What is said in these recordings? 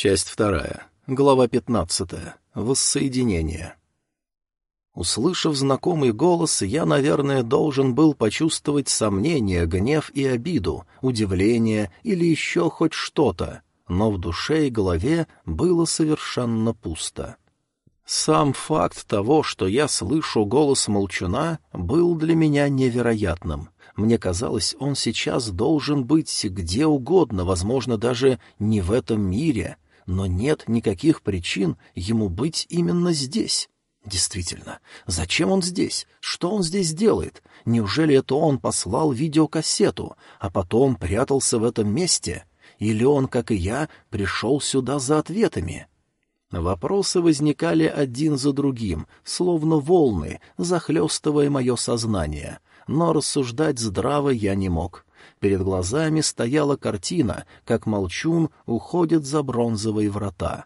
Часть вторая. Глава пятнадцатая. Воссоединение. Услышав знакомый голос, я, наверное, должен был почувствовать сомнение, гнев и обиду, удивление или еще хоть что-то, но в душе и голове было совершенно пусто. Сам факт того, что я слышу голос молчуна, был для меня невероятным. Мне казалось, он сейчас должен быть где угодно, возможно, даже не в этом мире, но нет никаких причин ему быть именно здесь. Действительно, зачем он здесь? Что он здесь делает? Неужели это он послал видеокассету, а потом прятался в этом месте? Или он, как и я, пришел сюда за ответами? Вопросы возникали один за другим, словно волны, захлестывая мое сознание. Но рассуждать здраво я не мог. Перед глазами стояла картина, как молчун уходит за бронзовые врата.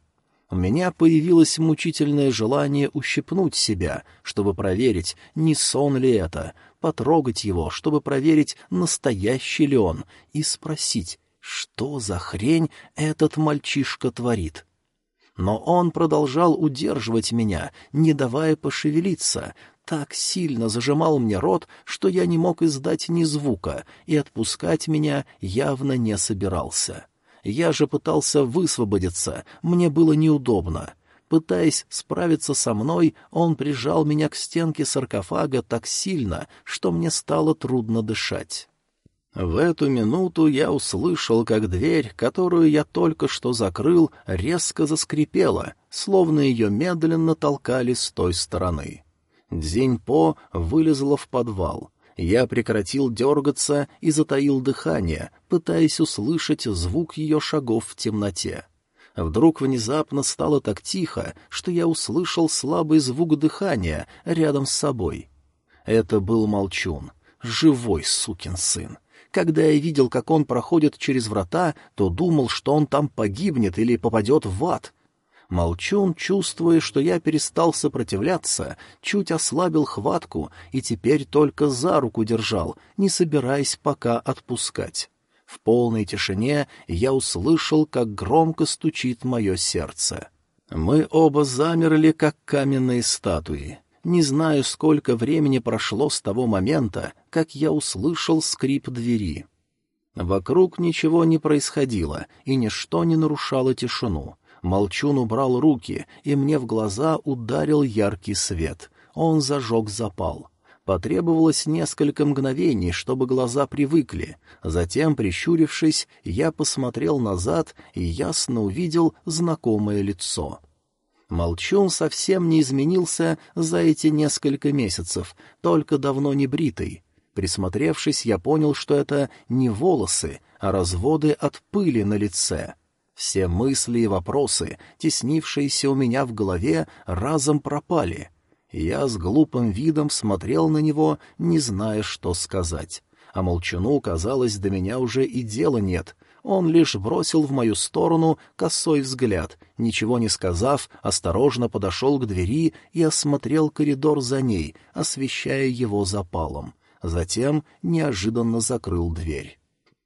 У меня появилось мучительное желание ущипнуть себя, чтобы проверить, не сон ли это, потрогать его, чтобы проверить, настоящий ли он, и спросить, что за хрень этот мальчишка творит. Но он продолжал удерживать меня, не давая пошевелиться, так сильно зажимал мне рот, что я не мог издать ни звука, и отпускать меня явно не собирался. Я же пытался высвободиться, мне было неудобно. Пытаясь справиться со мной, он прижал меня к стенке саркофага так сильно, что мне стало трудно дышать. В эту минуту я услышал, как дверь, которую я только что закрыл, резко заскрипела, словно ее медленно толкали с той стороны. Дзиньпо вылезла в подвал. Я прекратил дергаться и затаил дыхание, пытаясь услышать звук ее шагов в темноте. Вдруг внезапно стало так тихо, что я услышал слабый звук дыхания рядом с собой. Это был Молчун, живой сукин сын. Когда я видел, как он проходит через врата, то думал, что он там погибнет или попадет в ад. Молчун, чувствуя, что я перестал сопротивляться, чуть ослабил хватку и теперь только за руку держал, не собираясь пока отпускать. В полной тишине я услышал, как громко стучит мое сердце. Мы оба замерли, как каменные статуи. Не знаю, сколько времени прошло с того момента, как я услышал скрип двери. Вокруг ничего не происходило, и ничто не нарушало тишину. Молчун убрал руки, и мне в глаза ударил яркий свет. Он зажег запал. Потребовалось несколько мгновений, чтобы глаза привыкли. Затем, прищурившись, я посмотрел назад и ясно увидел знакомое лицо. Молчун совсем не изменился за эти несколько месяцев, только давно не бритый. Присмотревшись, я понял, что это не волосы, а разводы от пыли на лице — все мысли и вопросы, теснившиеся у меня в голове, разом пропали. Я с глупым видом смотрел на него, не зная, что сказать. А молчану, казалось, до меня уже и дела нет. Он лишь бросил в мою сторону косой взгляд, ничего не сказав, осторожно подошел к двери и осмотрел коридор за ней, освещая его запалом. Затем неожиданно закрыл дверь.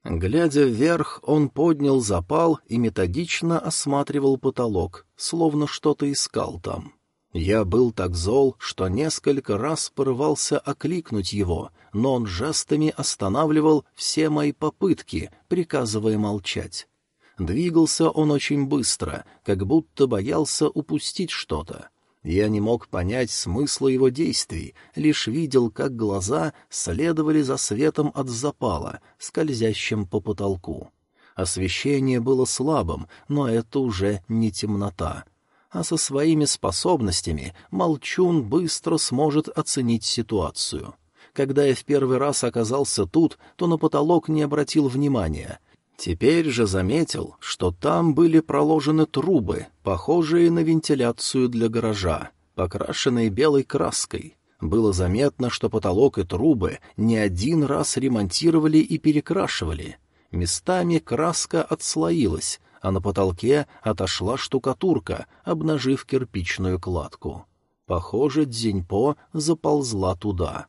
Глядя вверх, он поднял запал и методично осматривал потолок, словно что-то искал там. Я был так зол, что несколько раз порывался окликнуть его, но он жестами останавливал все мои попытки, приказывая молчать. Двигался он очень быстро, как будто боялся упустить что-то. Я не мог понять смысла его действий, лишь видел, как глаза следовали за светом от запала, скользящим по потолку. Освещение было слабым, но это уже не темнота. А со своими способностями Молчун быстро сможет оценить ситуацию. Когда я в первый раз оказался тут, то на потолок не обратил внимания, Теперь же заметил, что там были проложены трубы, похожие на вентиляцию для гаража, покрашенные белой краской. Было заметно, что потолок и трубы не один раз ремонтировали и перекрашивали. Местами краска отслоилась, а на потолке отошла штукатурка, обнажив кирпичную кладку. Похоже, Дзиньпо заползла туда.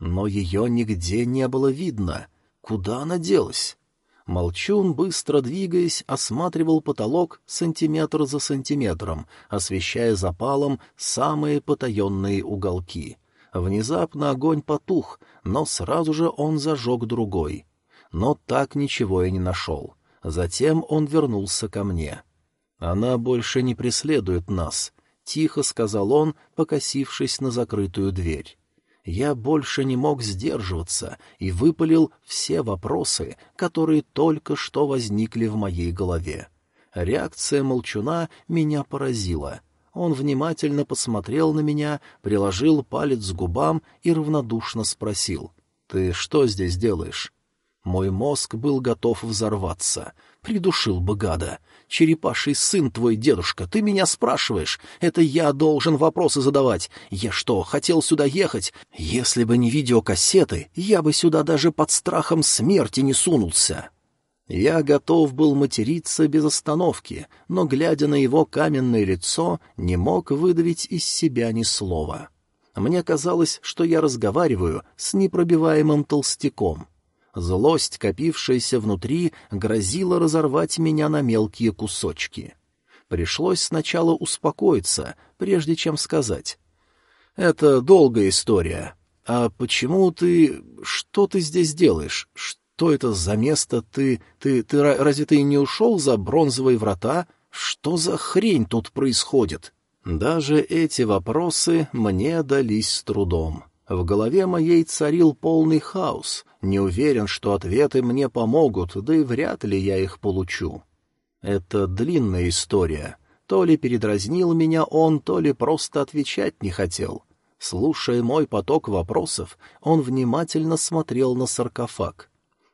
Но ее нигде не было видно. Куда она делась? Молчун, быстро двигаясь, осматривал потолок сантиметр за сантиметром, освещая запалом самые потаенные уголки. Внезапно огонь потух, но сразу же он зажег другой. Но так ничего и не нашел. Затем он вернулся ко мне. «Она больше не преследует нас», — тихо сказал он, покосившись на закрытую дверь. Я больше не мог сдерживаться и выпалил все вопросы, которые только что возникли в моей голове. Реакция молчуна меня поразила. Он внимательно посмотрел на меня, приложил палец к губам и равнодушно спросил. «Ты что здесь делаешь?» Мой мозг был готов взорваться. Придушил бы гада. Черепаший сын твой дедушка, ты меня спрашиваешь. Это я должен вопросы задавать. Я что, хотел сюда ехать? Если бы не видеокассеты, я бы сюда даже под страхом смерти не сунулся. Я готов был материться без остановки, но, глядя на его каменное лицо, не мог выдавить из себя ни слова. Мне казалось, что я разговариваю с непробиваемым толстяком — Злость, копившаяся внутри, грозила разорвать меня на мелкие кусочки. Пришлось сначала успокоиться, прежде чем сказать. «Это долгая история. А почему ты... Что ты здесь делаешь? Что это за место? Ты... Ты... ты разве ты не ушел за бронзовые врата? Что за хрень тут происходит?» Даже эти вопросы мне дались с трудом. В голове моей царил полный хаос. Не уверен, что ответы мне помогут, да и вряд ли я их получу. Это длинная история. То ли передразнил меня он, то ли просто отвечать не хотел. Слушая мой поток вопросов, он внимательно смотрел на саркофаг.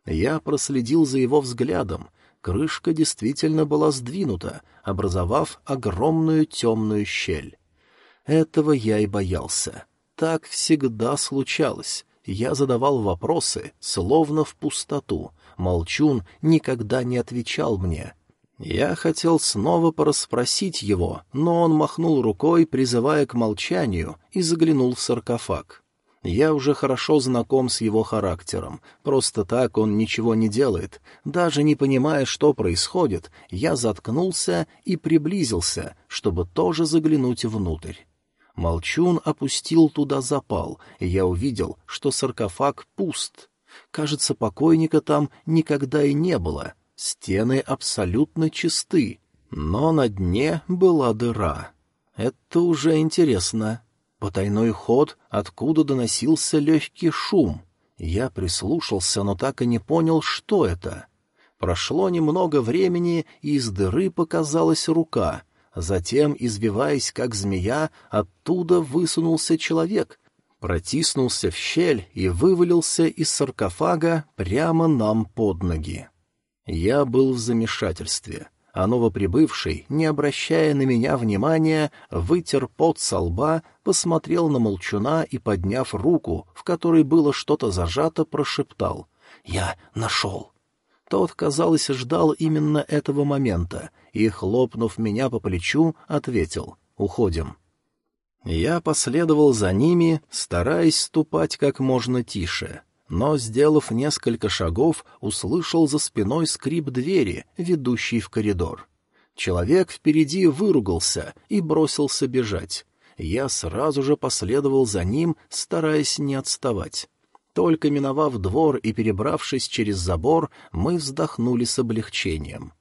Я проследил за его взглядом. Крышка действительно была сдвинута, образовав огромную темную щель. Этого я и боялся. Так всегда случалось. Я задавал вопросы, словно в пустоту. Молчун никогда не отвечал мне. Я хотел снова порасспросить его, но он махнул рукой, призывая к молчанию, и заглянул в саркофаг. Я уже хорошо знаком с его характером. Просто так он ничего не делает. Даже не понимая, что происходит, я заткнулся и приблизился, чтобы тоже заглянуть внутрь. Молчун опустил туда запал, и я увидел, что саркофаг пуст. Кажется, покойника там никогда и не было. Стены абсолютно чисты, но на дне была дыра. Это уже интересно. Потайной ход, откуда доносился легкий шум. Я прислушался, но так и не понял, что это. Прошло немного времени, и из дыры показалась рука — Затем, избиваясь как змея, оттуда высунулся человек, протиснулся в щель и вывалился из саркофага прямо нам под ноги. Я был в замешательстве, а новоприбывший, не обращая на меня внимания, вытер пот со лба, посмотрел на молчуна и, подняв руку, в которой было что-то зажато, прошептал «Я нашел». Тот, казалось, ждал именно этого момента и, хлопнув меня по плечу, ответил «Уходим». Я последовал за ними, стараясь ступать как можно тише, но, сделав несколько шагов, услышал за спиной скрип двери, ведущей в коридор. Человек впереди выругался и бросился бежать. Я сразу же последовал за ним, стараясь не отставать. Только миновав двор и перебравшись через забор, мы вздохнули с облегчением.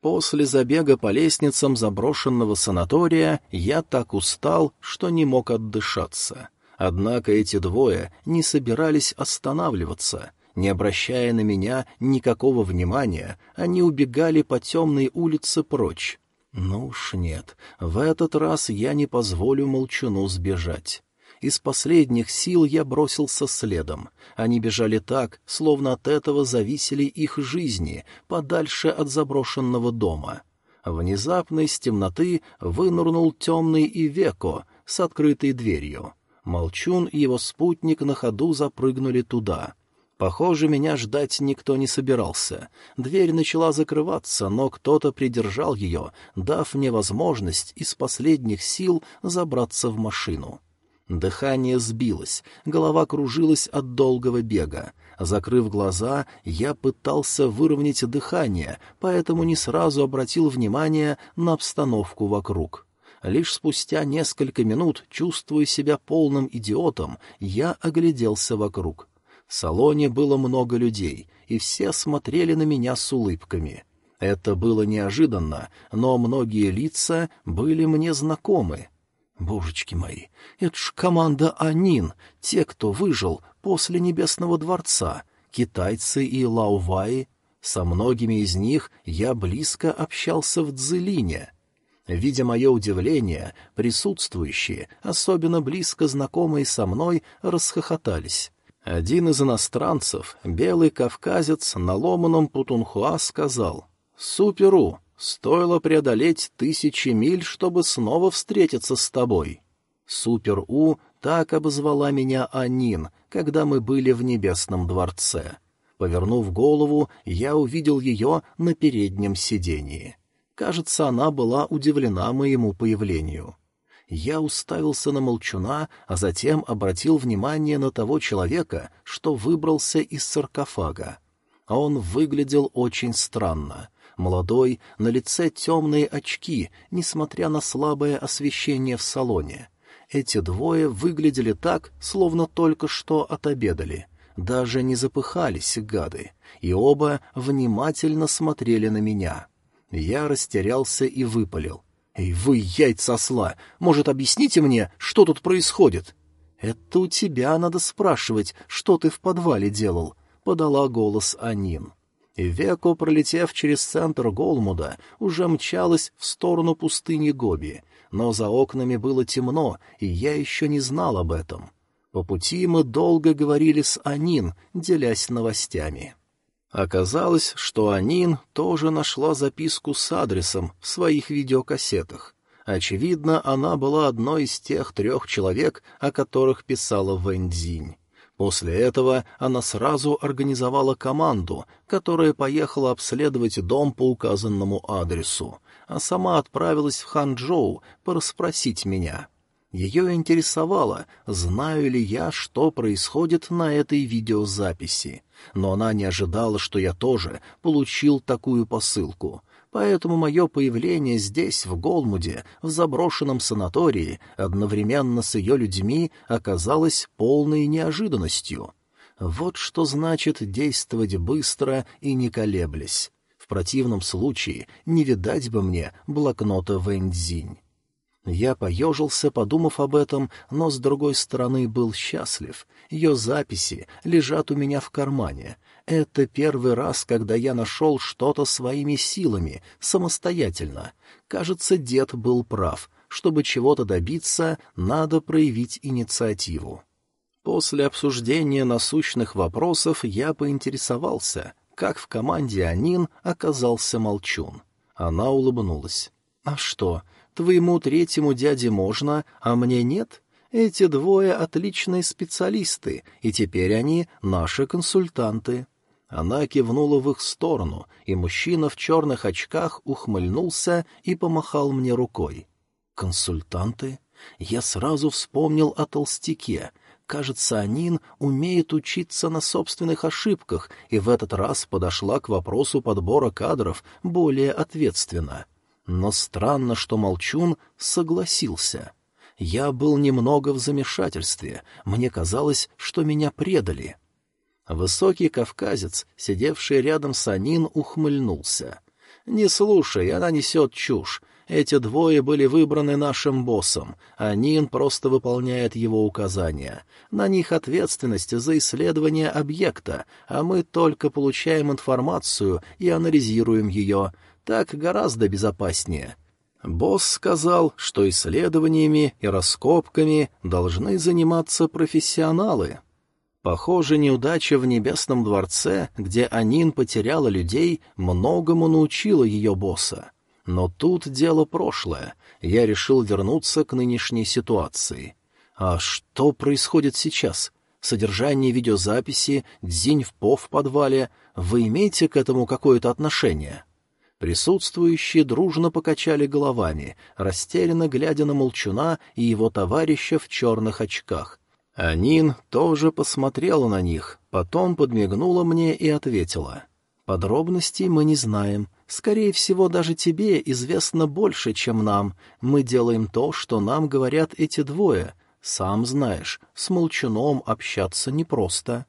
После забега по лестницам заброшенного санатория я так устал, что не мог отдышаться. Однако эти двое не собирались останавливаться. Не обращая на меня никакого внимания, они убегали по темной улице прочь. Ну уж нет, в этот раз я не позволю молчуну сбежать. Из последних сил я бросился следом. Они бежали так, словно от этого зависели их жизни, подальше от заброшенного дома. Внезапно из темноты вынырнул темный Ивеко с открытой дверью. Молчун и его спутник на ходу запрыгнули туда. Похоже, меня ждать никто не собирался. Дверь начала закрываться, но кто-то придержал ее, дав мне возможность из последних сил забраться в машину. Дыхание сбилось, голова кружилась от долгого бега. Закрыв глаза, я пытался выровнять дыхание, поэтому не сразу обратил внимание на обстановку вокруг. Лишь спустя несколько минут, чувствуя себя полным идиотом, я огляделся вокруг. В салоне было много людей, и все смотрели на меня с улыбками. Это было неожиданно, но многие лица были мне знакомы. Божечки мои, это ж команда Анин, те, кто выжил после Небесного дворца, китайцы и лауваи. Со многими из них я близко общался в Цзилине. Видя мое удивление, присутствующие, особенно близко знакомые со мной, расхохотались. Один из иностранцев, белый кавказец на ломаном путунхуа, сказал «Суперу, Стоило преодолеть тысячи миль, чтобы снова встретиться с тобой. Супер-У так обозвала меня Анин, когда мы были в Небесном дворце. Повернув голову, я увидел ее на переднем сидении. Кажется, она была удивлена моему появлению. Я уставился на молчуна, а затем обратил внимание на того человека, что выбрался из саркофага. Он выглядел очень странно — Молодой, на лице темные очки, несмотря на слабое освещение в салоне. Эти двое выглядели так, словно только что отобедали. Даже не запыхались гады, и оба внимательно смотрели на меня. Я растерялся и выпалил. «Эй, вы, яйца осла! Может, объясните мне, что тут происходит?» «Это у тебя надо спрашивать, что ты в подвале делал», — подала голос Анин. Веко, пролетев через центр Голмуда, уже мчалась в сторону пустыни Гоби, но за окнами было темно, и я еще не знал об этом. По пути мы долго говорили с Анин, делясь новостями. Оказалось, что Анин тоже нашла записку с адресом в своих видеокассетах. Очевидно, она была одной из тех трех человек, о которых писала Вэньцзинь. После этого она сразу организовала команду, которая поехала обследовать дом по указанному адресу, а сама отправилась в Ханчжоу порасспросить меня. Ее интересовало, знаю ли я, что происходит на этой видеозаписи, но она не ожидала, что я тоже получил такую посылку — поэтому мое появление здесь, в Голмуде, в заброшенном санатории, одновременно с ее людьми, оказалось полной неожиданностью. Вот что значит действовать быстро и не колеблясь. В противном случае не видать бы мне блокнота Вэньцзинь. Я поежился, подумав об этом, но, с другой стороны, был счастлив. Ее записи лежат у меня в кармане, это первый раз, когда я нашел что-то своими силами, самостоятельно. Кажется, дед был прав. Чтобы чего-то добиться, надо проявить инициативу. После обсуждения насущных вопросов я поинтересовался, как в команде Анин оказался Молчун. Она улыбнулась. «А что, твоему третьему дяде можно, а мне нет?» Эти двое отличные специалисты, и теперь они наши консультанты. Она кивнула в их сторону, и мужчина в черных очках ухмыльнулся и помахал мне рукой. «Консультанты?» Я сразу вспомнил о толстяке. Кажется, Анин умеет учиться на собственных ошибках, и в этот раз подошла к вопросу подбора кадров более ответственно. Но странно, что Молчун согласился. Я был немного в замешательстве, мне казалось, что меня предали. — Высокий кавказец, сидевший рядом с Анин, ухмыльнулся. «Не слушай, она несет чушь. Эти двое были выбраны нашим боссом. Анин просто выполняет его указания. На них ответственность за исследование объекта, а мы только получаем информацию и анализируем ее. Так гораздо безопаснее». Босс сказал, что исследованиями и раскопками должны заниматься профессионалы. Похоже, неудача в Небесном дворце, где Анин потеряла людей, многому научила ее босса. Но тут дело прошлое. Я решил вернуться к нынешней ситуации. А что происходит сейчас? Содержание видеозаписи, дзинь в по в подвале. Вы имеете к этому какое-то отношение?» Присутствующие дружно покачали головами, растерянно глядя на Молчуна и его товарища в черных очках — Анин тоже посмотрела на них, потом подмигнула мне и ответила. «Подробностей мы не знаем. Скорее всего, даже тебе известно больше, чем нам. Мы делаем то, что нам говорят эти двое. Сам знаешь, с молчуном общаться непросто».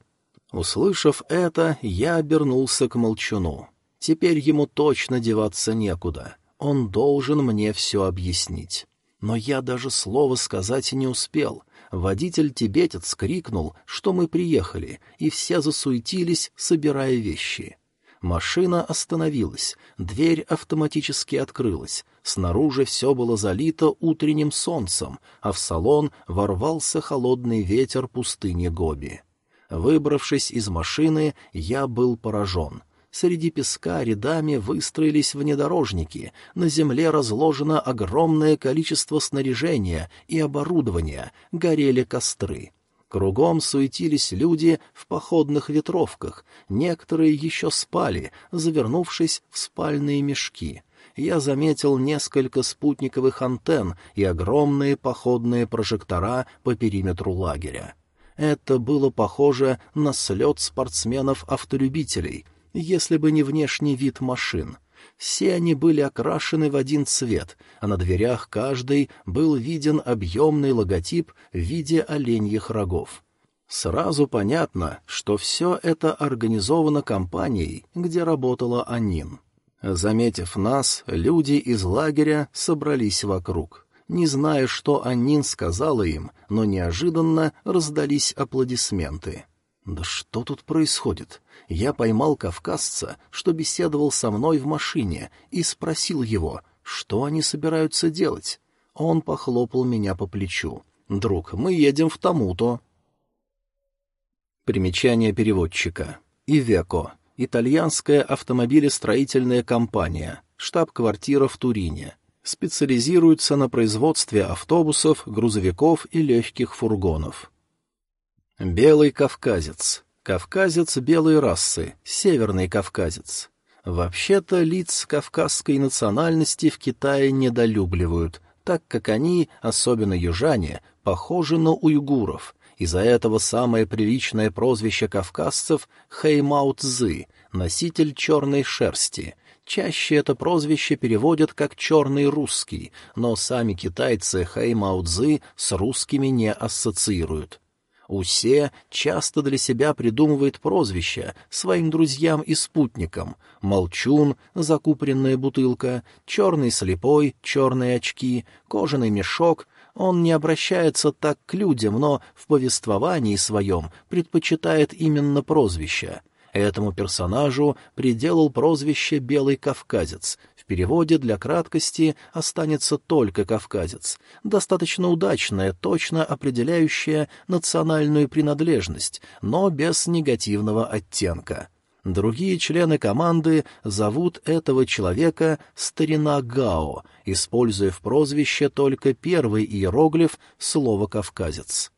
Услышав это, я обернулся к молчуну. Теперь ему точно деваться некуда. Он должен мне все объяснить. Но я даже слова сказать не успел. Водитель-тибетец крикнул, что мы приехали, и все засуетились, собирая вещи. Машина остановилась, дверь автоматически открылась, снаружи все было залито утренним солнцем, а в салон ворвался холодный ветер пустыни Гоби. Выбравшись из машины, я был поражен. Среди песка рядами выстроились внедорожники, на земле разложено огромное количество снаряжения и оборудования, горели костры. Кругом суетились люди в походных ветровках, некоторые еще спали, завернувшись в спальные мешки. Я заметил несколько спутниковых антенн и огромные походные прожектора по периметру лагеря. Это было похоже на слет спортсменов-автолюбителей — если бы не внешний вид машин. Все они были окрашены в один цвет, а на дверях каждой был виден объемный логотип в виде оленьих рогов. Сразу понятно, что все это организовано компанией, где работала Анин. Заметив нас, люди из лагеря собрались вокруг. Не зная, что Анин сказала им, но неожиданно раздались аплодисменты. «Да что тут происходит? Я поймал кавказца, что беседовал со мной в машине, и спросил его, что они собираются делать. Он похлопал меня по плечу. «Друг, мы едем в тому-то». Примечание переводчика. «Ивеко» — итальянская автомобилестроительная компания, штаб-квартира в Турине. Специализируется на производстве автобусов, грузовиков и легких фургонов. Белый кавказец. Кавказец белой расы, северный кавказец. Вообще-то лиц кавказской национальности в Китае недолюбливают, так как они, особенно южане, похожи на уйгуров. Из-за этого самое приличное прозвище кавказцев — Хэймао Цзы, носитель черной шерсти. Чаще это прозвище переводят как «черный русский», но сами китайцы Хэймао Цзы с русскими не ассоциируют. Усе часто для себя придумывает прозвища своим друзьям и спутникам. Молчун — закупоренная бутылка, черный слепой, черные очки, кожаный мешок. Он не обращается так к людям, но в повествовании своем предпочитает именно прозвища. Этому персонажу приделал прозвище «Белый кавказец», переводе для краткости останется только кавказец, достаточно удачное, точно определяющее национальную принадлежность, но без негативного оттенка. Другие члены команды зовут этого человека «старина Гао», используя в прозвище только первый иероглиф слова «кавказец».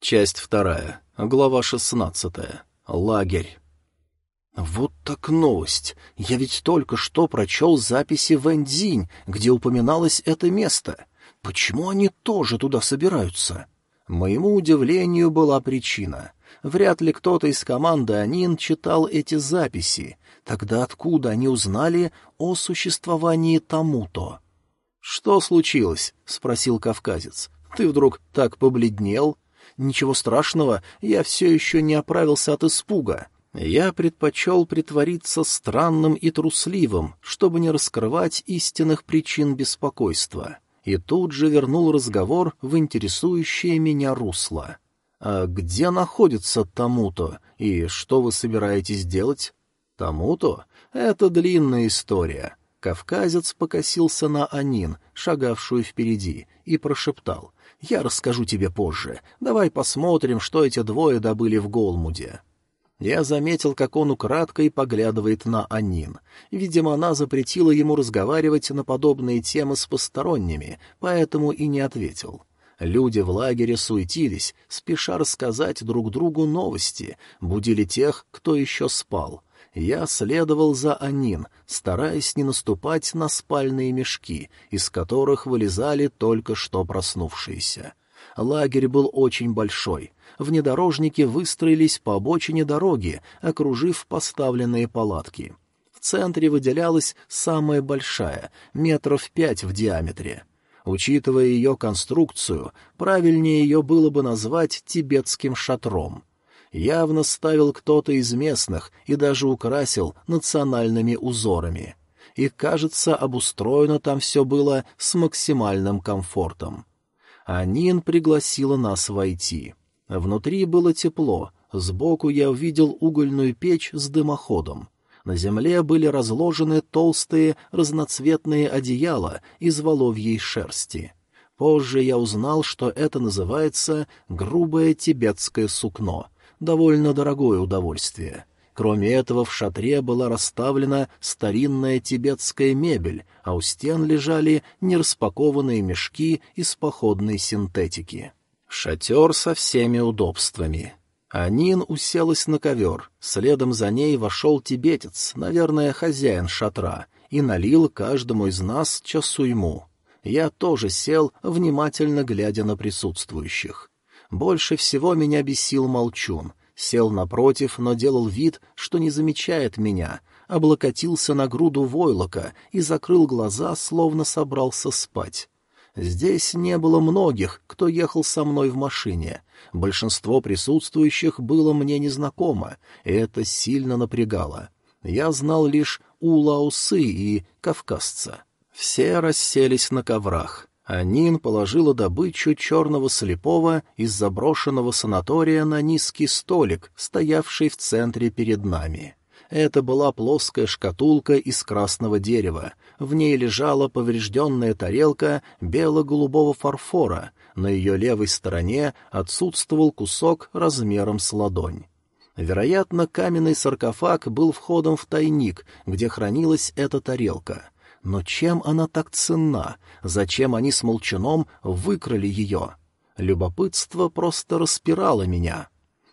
Часть вторая, глава шестнадцатая. Лагерь. Вот так новость. Я ведь только что прочел записи в Эндзинь, где упоминалось это место. Почему они тоже туда собираются? Моему удивлению была причина. Вряд ли кто-то из команды Анин читал эти записи. Тогда откуда они узнали о существовании тому-то? — Что случилось? — спросил кавказец. — Ты вдруг так побледнел? — Ничего страшного, я все еще не оправился от испуга. Я предпочел притвориться странным и трусливым, чтобы не раскрывать истинных причин беспокойства, и тут же вернул разговор в интересующее меня русло. «А где находится тому-то, и что вы собираетесь делать?» «Тому-то? Это длинная история». Кавказец покосился на Анин, шагавшую впереди, и прошептал. «Я расскажу тебе позже. Давай посмотрим, что эти двое добыли в Голмуде». Я заметил, как он украдкой поглядывает на Анин. Видимо, она запретила ему разговаривать на подобные темы с посторонними, поэтому и не ответил. Люди в лагере суетились, спеша рассказать друг другу новости, будили тех, кто еще спал. Я следовал за Анин, стараясь не наступать на спальные мешки, из которых вылезали только что проснувшиеся. Лагерь был очень большой. Внедорожники выстроились по обочине дороги, окружив поставленные палатки. В центре выделялась самая большая, метров пять в диаметре. Учитывая ее конструкцию, правильнее ее было бы назвать тибетским шатром. Явно ставил кто-то из местных и даже украсил национальными узорами. И, кажется, обустроено там все было с максимальным комфортом. Анин пригласила нас войти. Внутри было тепло, сбоку я увидел угольную печь с дымоходом. На земле были разложены толстые разноцветные одеяла из воловьей шерсти. Позже я узнал, что это называется грубое тибетское сукно, довольно дорогое удовольствие. Кроме этого, в шатре была расставлена старинная тибетская мебель, а у стен лежали нераспакованные мешки из походной синтетики. Шатер со всеми удобствами. Анин уселась на ковер, следом за ней вошел тибетец, наверное, хозяин шатра, и налил каждому из нас часуйму. Я тоже сел, внимательно глядя на присутствующих. Больше всего меня бесил молчун сел напротив, но делал вид, что не замечает меня, облокотился на груду войлока и закрыл глаза, словно собрался спать. Здесь не было многих, кто ехал со мной в машине. Большинство присутствующих было мне незнакомо, и это сильно напрягало. Я знал лишь Улаусы и кавказца. Все расселись на коврах. Анин положила добычу черного слепого из заброшенного санатория на низкий столик, стоявший в центре перед нами. Это была плоская шкатулка из красного дерева. В ней лежала поврежденная тарелка бело-голубого фарфора. На ее левой стороне отсутствовал кусок размером с ладонь. Вероятно, каменный саркофаг был входом в тайник, где хранилась эта тарелка — но чем она так ценна? Зачем они с Молчаном выкрали ее? Любопытство просто распирало меня.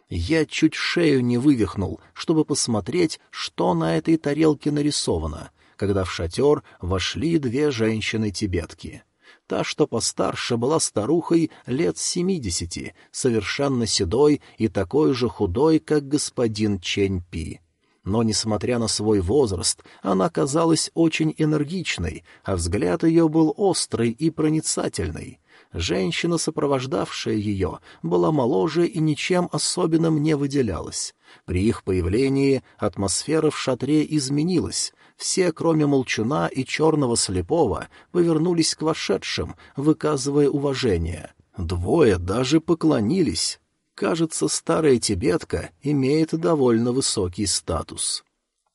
Я чуть шею не вывихнул, чтобы посмотреть, что на этой тарелке нарисовано, когда в шатер вошли две женщины-тибетки. Та, что постарше, была старухой лет семидесяти, совершенно седой и такой же худой, как господин Чень Пи. Но, несмотря на свой возраст, она казалась очень энергичной, а взгляд ее был острый и проницательный. Женщина, сопровождавшая ее, была моложе и ничем особенным не выделялась. При их появлении атмосфера в шатре изменилась. Все, кроме молчуна и черного слепого, повернулись к вошедшим, выказывая уважение. Двое даже поклонились. Кажется, старая тибетка имеет довольно высокий статус.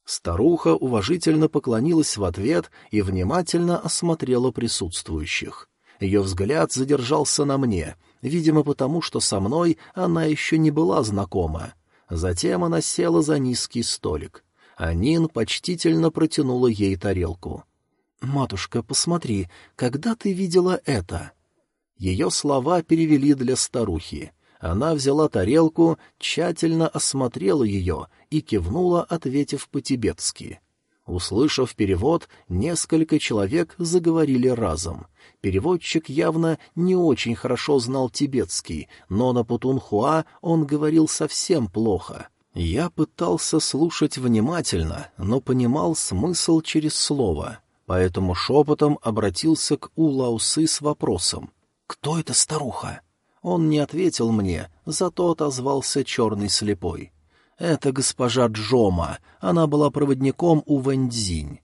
Старуха уважительно поклонилась в ответ и внимательно осмотрела присутствующих. Ее взгляд задержался на мне, видимо, потому что со мной она еще не была знакома. Затем она села за низкий столик. Анин почтительно протянула ей тарелку. «Матушка, посмотри, когда ты видела это?» Ее слова перевели для старухи. Она взяла тарелку, тщательно осмотрела ее и кивнула, ответив по-тибетски. Услышав перевод, несколько человек заговорили разом. Переводчик явно не очень хорошо знал тибетский, но на Путунхуа он говорил совсем плохо. Я пытался слушать внимательно, но понимал смысл через слово, поэтому шепотом обратился к Улаусы с вопросом. «Кто эта старуха?» Он не ответил мне, зато отозвался черный слепой. «Это госпожа Джома, она была проводником у Вэньцзинь».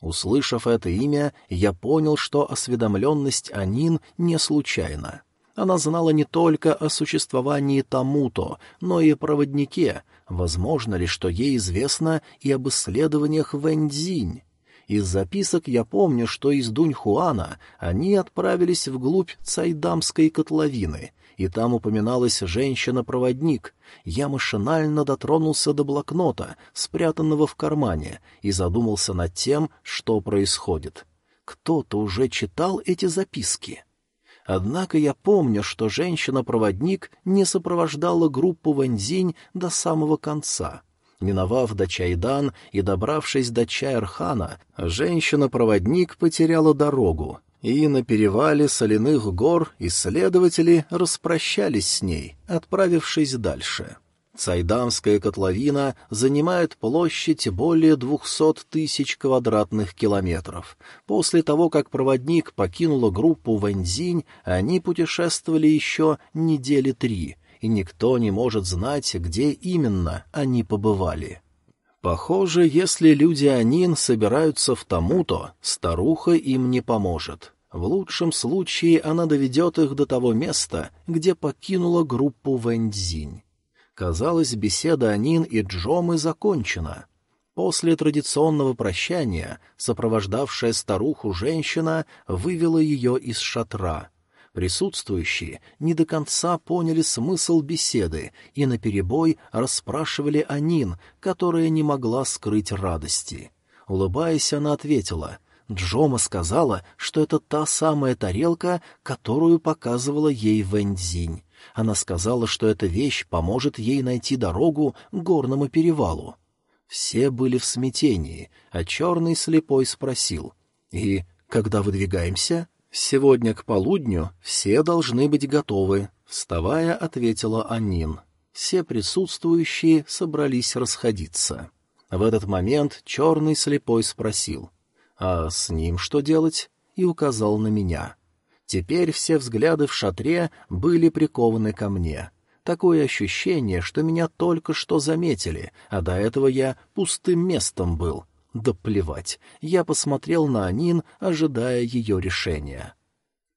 Услышав это имя, я понял, что осведомленность Анин не случайна. Она знала не только о существовании Тамуто, но и о проводнике. Возможно ли, что ей известно и об исследованиях Вэньцзинь? Из записок я помню, что из Дуньхуана они отправились вглубь Цайдамской котловины, и там упоминалась женщина-проводник. Я машинально дотронулся до блокнота, спрятанного в кармане, и задумался над тем, что происходит. Кто-то уже читал эти записки. Однако я помню, что женщина-проводник не сопровождала группу Ванзинь до самого конца — Миновав до Чайдан и добравшись до Чайрхана, женщина-проводник потеряла дорогу, и на перевале соляных гор исследователи распрощались с ней, отправившись дальше. Цайдамская котловина занимает площадь более двухсот тысяч квадратных километров. После того, как проводник покинула группу Вэньцзинь, они путешествовали еще недели три, и никто не может знать, где именно они побывали. Похоже, если люди Анин собираются в Тамуто, старуха им не поможет. В лучшем случае она доведет их до того места, где покинула группу Вэньцзинь. Казалось, беседа Анин и Джомы закончена. После традиционного прощания сопровождавшая старуху женщина вывела ее из шатра. Присутствующие не до конца поняли смысл беседы и наперебой расспрашивали Анин, которая не могла скрыть радости. Улыбаясь, она ответила — Джома сказала, что это та самая тарелка, которую показывала ей Вэньцзинь. Она сказала, что эта вещь поможет ей найти дорогу к горному перевалу. Все были в смятении, а черный слепой спросил. «И когда выдвигаемся?» «Сегодня к полудню все должны быть готовы», — вставая, ответила Анин. Все присутствующие собрались расходиться. В этот момент черный слепой спросил. «А с ним что делать?» и указал на меня. Теперь все взгляды в шатре были прикованы ко мне. Такое ощущение, что меня только что заметили, а до этого я пустым местом был. Да плевать, я посмотрел на Анин, ожидая ее решения.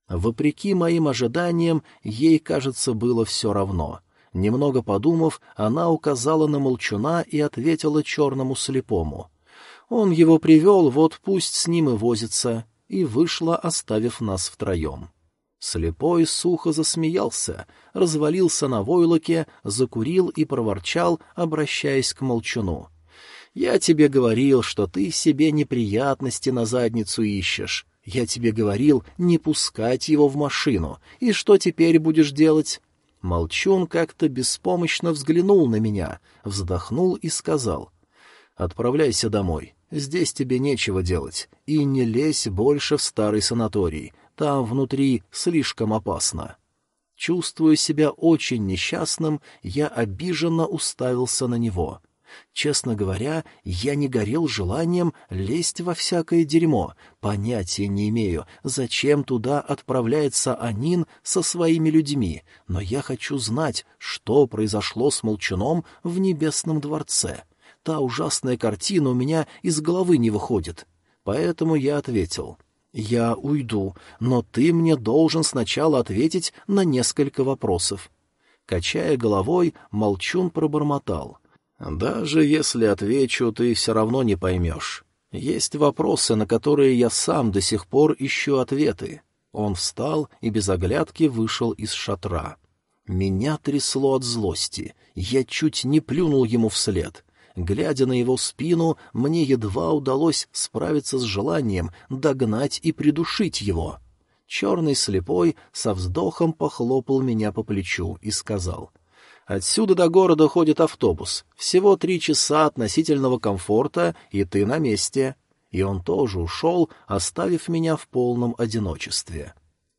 Вопреки моим ожиданиям, ей, кажется, было все равно. Немного подумав, она указала на молчуна и ответила черному слепому. Он его привел, вот пусть с ним и возится и вышла, оставив нас втроем. Слепой сухо засмеялся, развалился на войлоке, закурил и проворчал, обращаясь к молчуну. «Я тебе говорил, что ты себе неприятности на задницу ищешь. Я тебе говорил не пускать его в машину. И что теперь будешь делать?» Молчун как-то беспомощно взглянул на меня, вздохнул и сказал. «Отправляйся домой. Здесь тебе нечего делать, и не лезь больше в старый санаторий, там внутри слишком опасно. Чувствуя себя очень несчастным, я обиженно уставился на него. Честно говоря, я не горел желанием лезть во всякое дерьмо, понятия не имею, зачем туда отправляется Анин со своими людьми, но я хочу знать, что произошло с Молчуном в Небесном дворце. — та ужасная картина у меня из головы не выходит. Поэтому я ответил. «Я уйду, но ты мне должен сначала ответить на несколько вопросов». Качая головой, Молчун пробормотал. «Даже если отвечу, ты все равно не поймешь. Есть вопросы, на которые я сам до сих пор ищу ответы». Он встал и без оглядки вышел из шатра. Меня трясло от злости. Я чуть не плюнул ему вслед. Глядя на его спину, мне едва удалось справиться с желанием догнать и придушить его. Черный слепой со вздохом похлопал меня по плечу и сказал — Отсюда до города ходит автобус. Всего три часа относительного комфорта, и ты на месте. И он тоже ушел, оставив меня в полном одиночестве.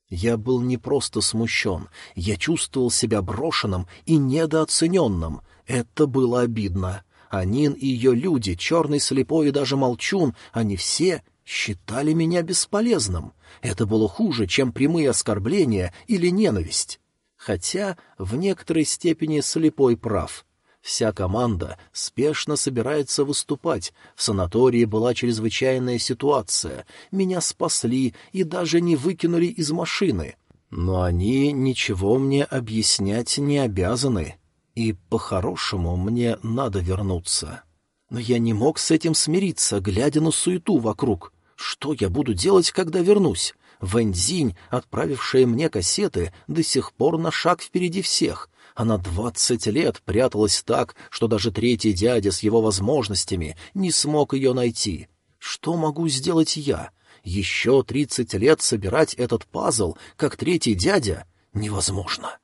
Я был не просто смущен, я чувствовал себя брошенным и недооцененным. Это было обидно. Анин и ее люди, черный слепой и даже молчун, они все считали меня бесполезным. Это было хуже, чем прямые оскорбления или ненависть. Хотя в некоторой степени слепой прав. Вся команда спешно собирается выступать. В санатории была чрезвычайная ситуация. Меня спасли и даже не выкинули из машины. Но они ничего мне объяснять не обязаны. И по-хорошему мне надо вернуться. Но я не мог с этим смириться, глядя на суету вокруг. Что я буду делать, когда вернусь? Вэньцзинь, отправившая мне кассеты, до сих пор на шаг впереди всех. Она двадцать лет пряталась так, что даже третий дядя с его возможностями не смог ее найти. Что могу сделать я? Еще тридцать лет собирать этот пазл, как третий дядя? Невозможно.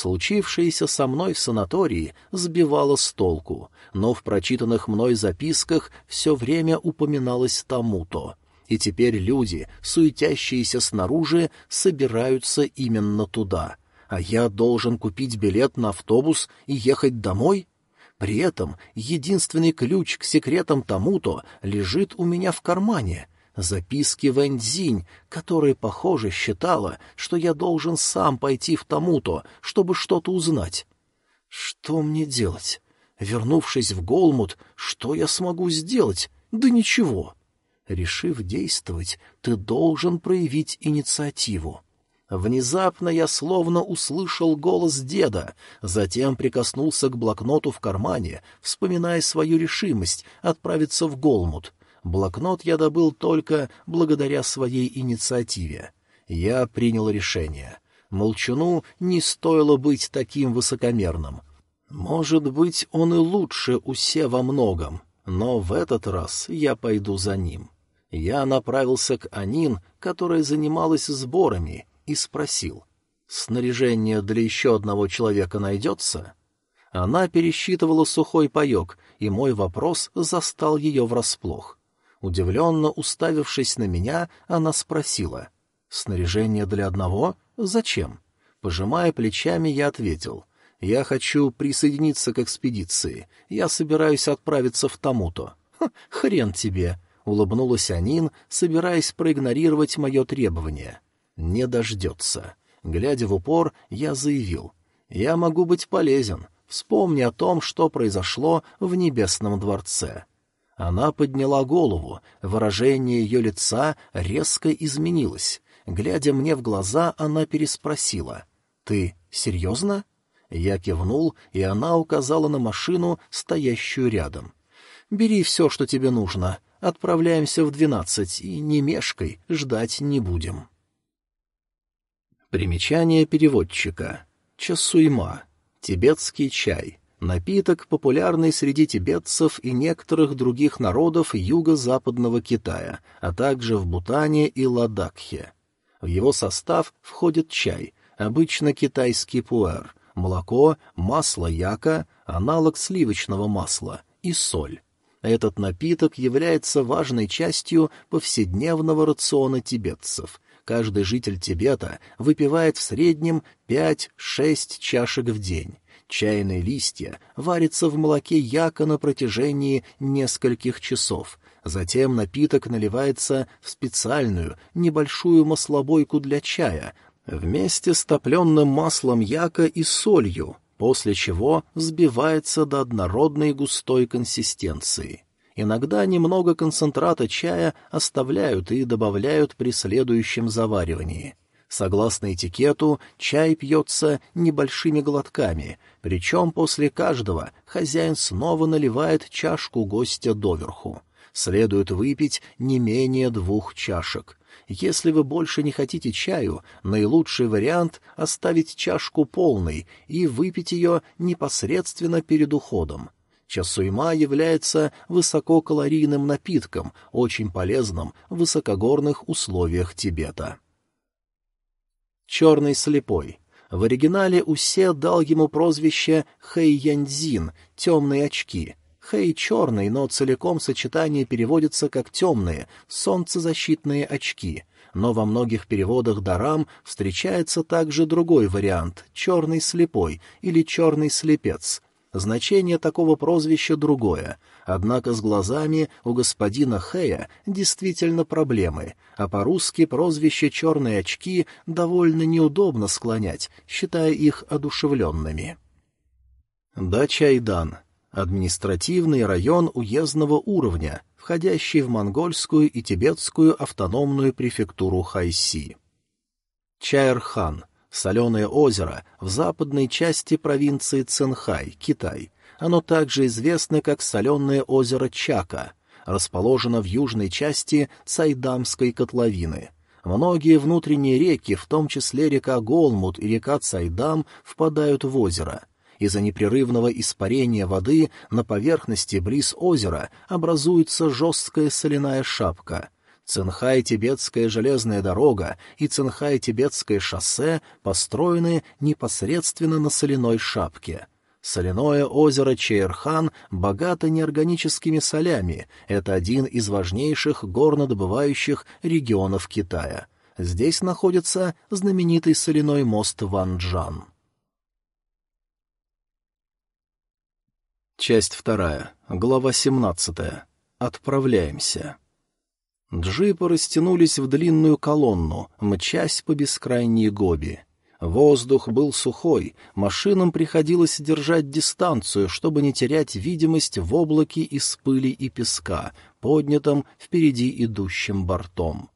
Случившееся со мной в санатории сбивало с толку, но в прочитанных мной записках все время упоминалось тому-то. И теперь люди, суетящиеся снаружи, собираются именно туда. А я должен купить билет на автобус и ехать домой? При этом единственный ключ к секретам тому-то лежит у меня в кармане — записки Вэньцзинь, которая, похоже, считала, что я должен сам пойти в тому-то, чтобы что-то узнать. Что мне делать? Вернувшись в Голмут, что я смогу сделать? Да ничего. Решив действовать, ты должен проявить инициативу. Внезапно я словно услышал голос деда, затем прикоснулся к блокноту в кармане, вспоминая свою решимость отправиться в Голмут — Блокнот я добыл только благодаря своей инициативе. Я принял решение. Молчуну не стоило быть таким высокомерным. Может быть, он и лучше усе во многом, но в этот раз я пойду за ним. Я направился к Анин, которая занималась сборами, и спросил. «Снаряжение для еще одного человека найдется?» Она пересчитывала сухой паек, и мой вопрос застал ее врасплох. Удивленно уставившись на меня, она спросила. «Снаряжение для одного? Зачем?» Пожимая плечами, я ответил. «Я хочу присоединиться к экспедиции. Я собираюсь отправиться в тому-то». «Хрен тебе!» — улыбнулась Анин, собираясь проигнорировать мое требование. «Не дождется». Глядя в упор, я заявил. «Я могу быть полезен. Вспомни о том, что произошло в Небесном дворце». Она подняла голову, выражение ее лица резко изменилось. Глядя мне в глаза, она переспросила. «Ты серьезно?» Я кивнул, и она указала на машину, стоящую рядом. «Бери все, что тебе нужно. Отправляемся в двенадцать, и не мешкай, ждать не будем». Примечание переводчика. Часуйма. Тибетский чай. Напиток, популярный среди тибетцев и некоторых других народов юго-западного Китая, а также в Бутане и Ладакхе. В его состав входит чай, обычно китайский пуэр, молоко, масло яка, аналог сливочного масла и соль. Этот напиток является важной частью повседневного рациона тибетцев. Каждый житель Тибета выпивает в среднем 5-6 чашек в день. Чайные листья варятся в молоке яка на протяжении нескольких часов. Затем напиток наливается в специальную небольшую маслобойку для чая вместе с топленным маслом яка и солью, после чего взбивается до однородной густой консистенции. Иногда немного концентрата чая оставляют и добавляют при следующем заваривании. Согласно этикету, чай пьется небольшими глотками, причем после каждого хозяин снова наливает чашку гостя доверху. Следует выпить не менее двух чашек. Если вы больше не хотите чаю, наилучший вариант — оставить чашку полной и выпить ее непосредственно перед уходом. Часуйма является высококалорийным напитком, очень полезным в высокогорных условиях Тибета. Черный слепой. В оригинале Усе дал ему прозвище Хэй Яньцзин — «темные очки». Хэй черный, но целиком сочетание переводится как «темные», «солнцезащитные очки». Но во многих переводах дарам встречается также другой вариант — «черный слепой» или «черный слепец», Значение такого прозвища другое, однако с глазами у господина Хэя действительно проблемы, а по-русски прозвище «черные очки» довольно неудобно склонять, считая их одушевленными. Дача Айдан. Административный район уездного уровня, входящий в монгольскую и тибетскую автономную префектуру Хайси. Чайрхан — Соленое озеро в западной части провинции Цинхай, Китай. Оно также известно как Соленое озеро Чака, расположено в южной части Цайдамской котловины. Многие внутренние реки, в том числе река Голмут и река Цайдам, впадают в озеро. Из-за непрерывного испарения воды на поверхности близ озера образуется жесткая соляная шапка — Цинхай-Тибетская железная дорога и Цинхай-Тибетское шоссе построены непосредственно на соляной шапке. Соляное озеро Чейрхан богато неорганическими солями, это один из важнейших горнодобывающих регионов Китая. Здесь находится знаменитый соляной мост Ванджан. Часть вторая, глава семнадцатая. Отправляемся. Джипы растянулись в длинную колонну, мчась по бескрайней гоби. Воздух был сухой, машинам приходилось держать дистанцию, чтобы не терять видимость в облаке из пыли и песка, поднятом впереди идущим бортом.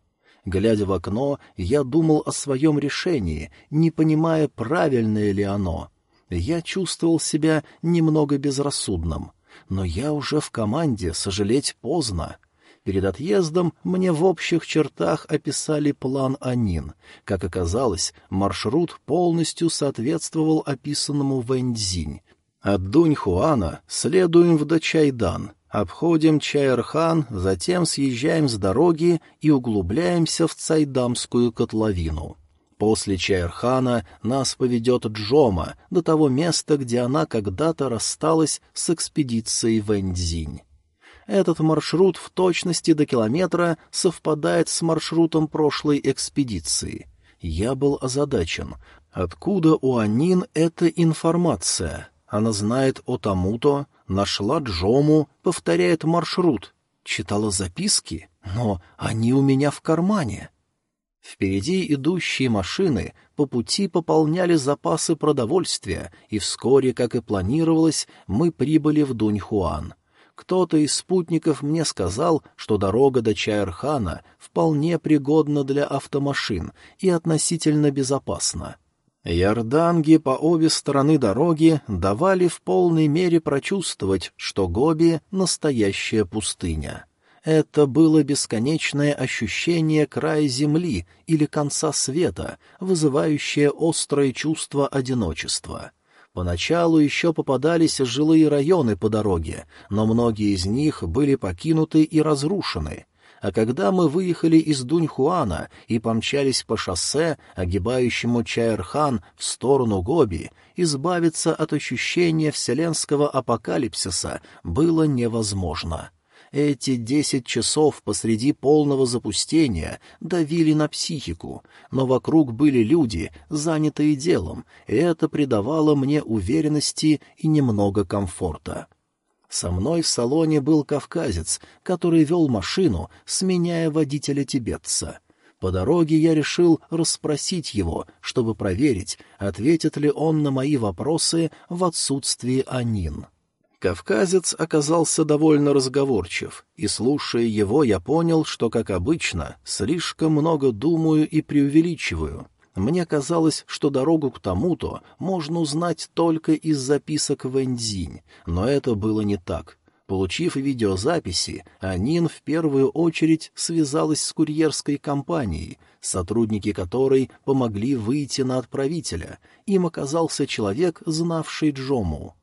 Глядя в окно, я думал о своем решении, не понимая, правильное ли оно. Я чувствовал себя немного безрассудным. Но я уже в команде, сожалеть поздно. Перед отъездом мне в общих чертах описали план Анин. Как оказалось, маршрут полностью соответствовал описанному Вэньцзинь. От Дуньхуана следуем в Дачайдан, обходим Чайрхан, затем съезжаем с дороги и углубляемся в Цайдамскую котловину. После Чайрхана нас поведет Джома до того места, где она когда-то рассталась с экспедицией Вэньцзинь. Этот маршрут в точности до километра совпадает с маршрутом прошлой экспедиции. Я был озадачен. Откуда у Анин эта информация? Она знает о Тамуто, нашла Джому, повторяет маршрут. Читала записки, но они у меня в кармане. Впереди идущие машины по пути пополняли запасы продовольствия, и вскоре, как и планировалось, мы прибыли в Дуньхуан. Кто-то из спутников мне сказал, что дорога до Чайрхана вполне пригодна для автомашин и относительно безопасна. Ярданги по обе стороны дороги давали в полной мере прочувствовать, что Гоби — настоящая пустыня. Это было бесконечное ощущение края земли или конца света, вызывающее острое чувство одиночества — Поначалу еще попадались жилые районы по дороге, но многие из них были покинуты и разрушены. А когда мы выехали из Дуньхуана и помчались по шоссе, огибающему Чайрхан в сторону Гоби, избавиться от ощущения вселенского апокалипсиса было невозможно. Эти десять часов посреди полного запустения давили на психику, но вокруг были люди, занятые делом, и это придавало мне уверенности и немного комфорта. Со мной в салоне был кавказец, который вел машину, сменяя водителя-тибетца. По дороге я решил расспросить его, чтобы проверить, ответит ли он на мои вопросы в отсутствии Анин. Кавказец оказался довольно разговорчив, и, слушая его, я понял, что, как обычно, слишком много думаю и преувеличиваю. Мне казалось, что дорогу к тому-то можно узнать только из записок Вэньцзинь, но это было не так. Получив видеозаписи, Анин в первую очередь связалась с курьерской компанией, сотрудники которой помогли выйти на отправителя. Им оказался человек, знавший Джому.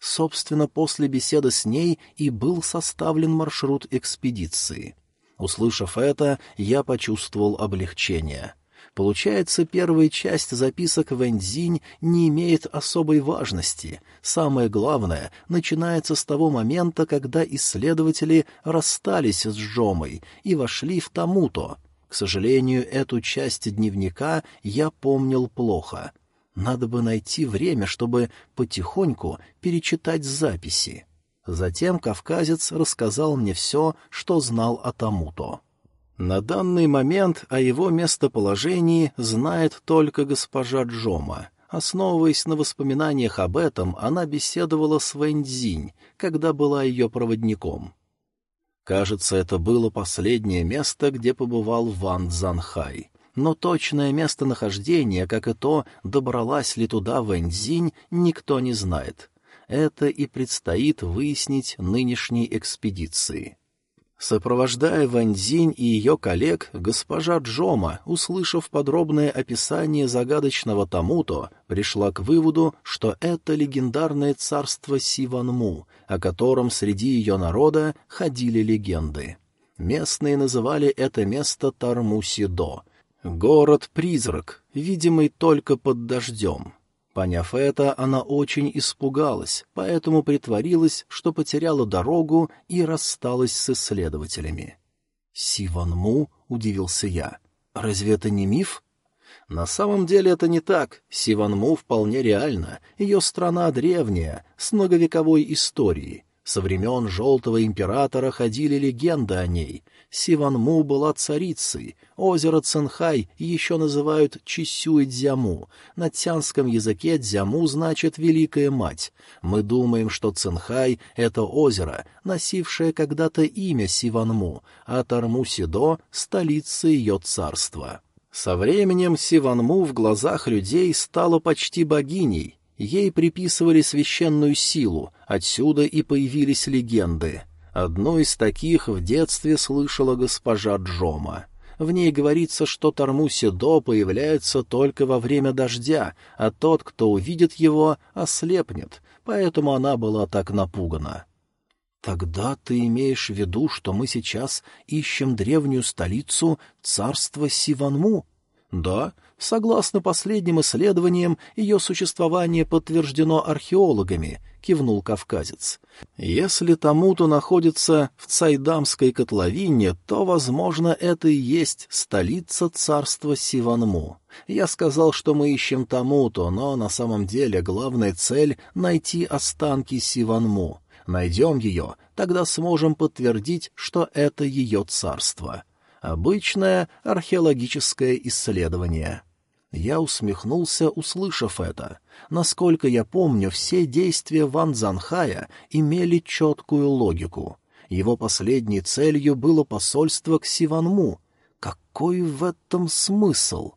Собственно, после беседы с ней и был составлен маршрут экспедиции. Услышав это, я почувствовал облегчение. Получается, первая часть записок Вэньцзинь не имеет особой важности. Самое главное начинается с того момента, когда исследователи расстались с Джомой и вошли в Тамуто. К сожалению, эту часть дневника я помнил плохо. Надо бы найти время, чтобы потихоньку перечитать записи. Затем кавказец рассказал мне все, что знал о Тамуто. На данный момент о его местоположении знает только госпожа Джома. Основываясь на воспоминаниях об этом, она беседовала с Вэньцзинь, когда была ее проводником. Кажется, это было последнее место, где побывал Ван Цзанхай но точное местонахождение, как и то, добралась ли туда Вэньцзинь, никто не знает. Это и предстоит выяснить нынешней экспедиции. Сопровождая Ваньзинь и ее коллег, госпожа Джома, услышав подробное описание загадочного Тамуто, пришла к выводу, что это легендарное царство Сиванму, о котором среди ее народа ходили легенды. Местные называли это место Тармусидо. Город-призрак, видимый только под дождем. Поняв это, она очень испугалась, поэтому притворилась, что потеряла дорогу и рассталась с исследователями. «Сиванму?» — удивился я. «Разве это не миф?» На самом деле это не так. Сиванму вполне реально. Ее страна древняя, с многовековой историей. Со времен Желтого Императора ходили легенды о ней. Сиванму была царицей. Озеро Цинхай еще называют Чисюй-Дзяму. На тянском языке Дзяму значит «Великая Мать». Мы думаем, что Цинхай — это озеро, носившее когда-то имя Сиванму, а Тарму-Сидо — столица ее царства. Со временем Сиванму в глазах людей стала почти богиней, Ей приписывали священную силу, отсюда и появились легенды. Одну из таких в детстве слышала госпожа Джома. В ней говорится, что Тормуси-До появляется только во время дождя, а тот, кто увидит его, ослепнет, поэтому она была так напугана. «Тогда ты имеешь в виду, что мы сейчас ищем древнюю столицу царства Сиванму?» «Да, Согласно последним исследованиям, ее существование подтверждено археологами, кивнул кавказец. Если Тамуту находится в Цайдамской котловине, то, возможно, это и есть столица царства Сиванму. Я сказал, что мы ищем Тамуту, но на самом деле главная цель — найти останки Сиванму. Найдем ее, тогда сможем подтвердить, что это ее царство. Обычное археологическое исследование. Я усмехнулся, услышав это. Насколько я помню, все действия Ван Занхая имели четкую логику. Его последней целью было посольство к Сиванму. Какой в этом смысл?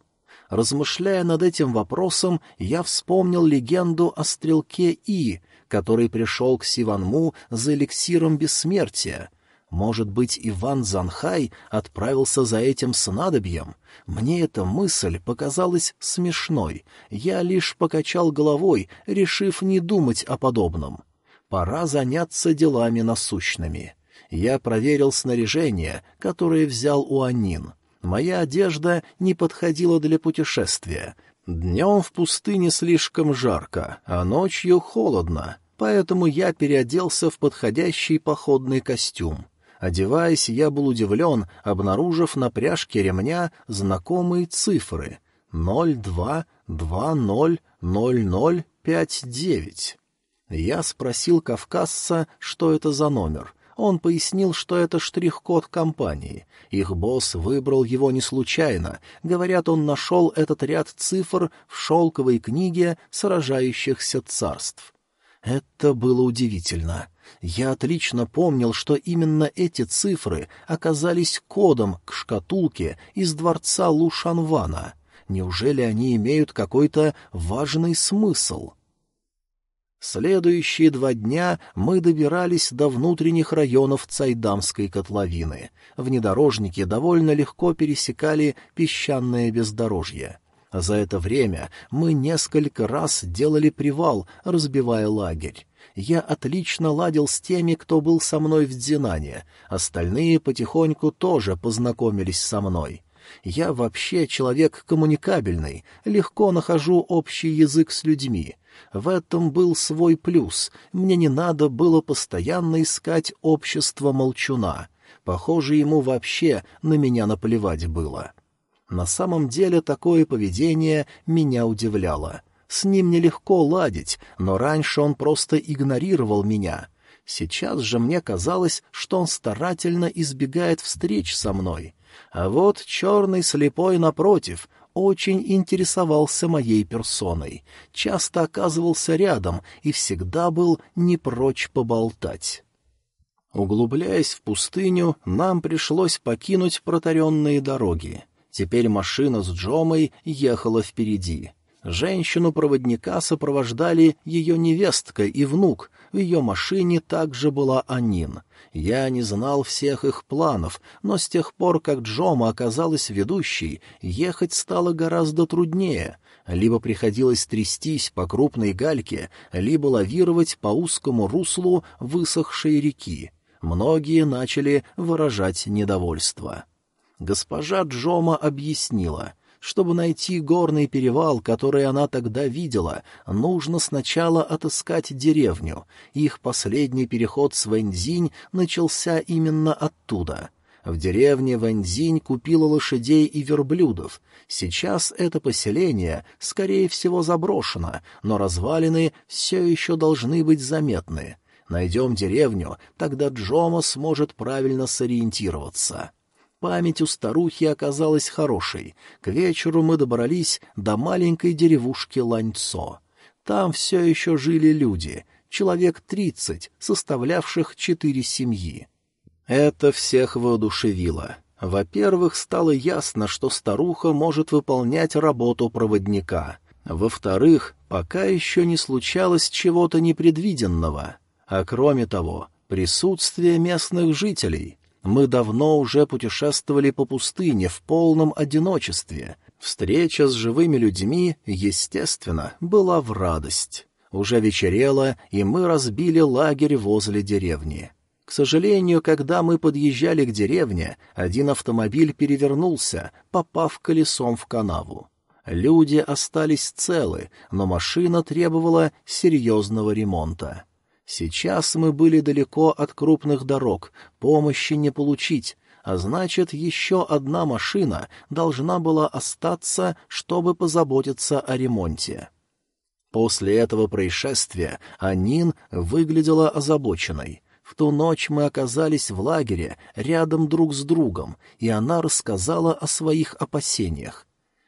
Размышляя над этим вопросом, я вспомнил легенду о стрелке И, который пришел к Сиванму за эликсиром бессмертия — может быть, Иван Занхай отправился за этим снадобьем? Мне эта мысль показалась смешной. Я лишь покачал головой, решив не думать о подобном. Пора заняться делами насущными. Я проверил снаряжение, которое взял у Анин. Моя одежда не подходила для путешествия. Днем в пустыне слишком жарко, а ночью холодно, поэтому я переоделся в подходящий походный костюм. Одеваясь, я был удивлен, обнаружив на пряжке ремня знакомые цифры — ноль два два ноль ноль ноль пять девять. Я спросил кавказца, что это за номер. Он пояснил, что это штрих-код компании. Их босс выбрал его не случайно. Говорят, он нашел этот ряд цифр в шелковой книге сражающихся царств. Это было удивительно. Я отлично помнил, что именно эти цифры оказались кодом к шкатулке из дворца Лушанвана. Неужели они имеют какой-то важный смысл? Следующие два дня мы добирались до внутренних районов Цайдамской котловины. Внедорожники довольно легко пересекали песчаное бездорожье. За это время мы несколько раз делали привал, разбивая лагерь я отлично ладил с теми, кто был со мной в Дзинане, остальные потихоньку тоже познакомились со мной. Я вообще человек коммуникабельный, легко нахожу общий язык с людьми. В этом был свой плюс, мне не надо было постоянно искать общество молчуна. Похоже, ему вообще на меня наплевать было. На самом деле такое поведение меня удивляло — с ним нелегко ладить, но раньше он просто игнорировал меня. Сейчас же мне казалось, что он старательно избегает встреч со мной. А вот черный слепой напротив очень интересовался моей персоной, часто оказывался рядом и всегда был не прочь поболтать. Углубляясь в пустыню, нам пришлось покинуть протаренные дороги. Теперь машина с Джомой ехала впереди. Женщину-проводника сопровождали ее невестка и внук, в ее машине также была Анин. Я не знал всех их планов, но с тех пор, как Джома оказалась ведущей, ехать стало гораздо труднее. Либо приходилось трястись по крупной гальке, либо лавировать по узкому руслу высохшей реки. Многие начали выражать недовольство. Госпожа Джома объяснила, чтобы найти горный перевал, который она тогда видела, нужно сначала отыскать деревню. Их последний переход с Вэньцзинь начался именно оттуда. В деревне Вэньцзинь купила лошадей и верблюдов. Сейчас это поселение, скорее всего, заброшено, но развалины все еще должны быть заметны. Найдем деревню, тогда Джома сможет правильно сориентироваться. Память у старухи оказалась хорошей. К вечеру мы добрались до маленькой деревушки Ланьцо. Там все еще жили люди, человек тридцать, составлявших четыре семьи. Это всех воодушевило. Во-первых, стало ясно, что старуха может выполнять работу проводника. Во-вторых, пока еще не случалось чего-то непредвиденного. А кроме того, присутствие местных жителей — мы давно уже путешествовали по пустыне в полном одиночестве. Встреча с живыми людьми, естественно, была в радость. Уже вечерело, и мы разбили лагерь возле деревни. К сожалению, когда мы подъезжали к деревне, один автомобиль перевернулся, попав колесом в канаву. Люди остались целы, но машина требовала серьезного ремонта. Сейчас мы были далеко от крупных дорог, помощи не получить, а значит, еще одна машина должна была остаться, чтобы позаботиться о ремонте. После этого происшествия Анин выглядела озабоченной. В ту ночь мы оказались в лагере рядом друг с другом, и она рассказала о своих опасениях.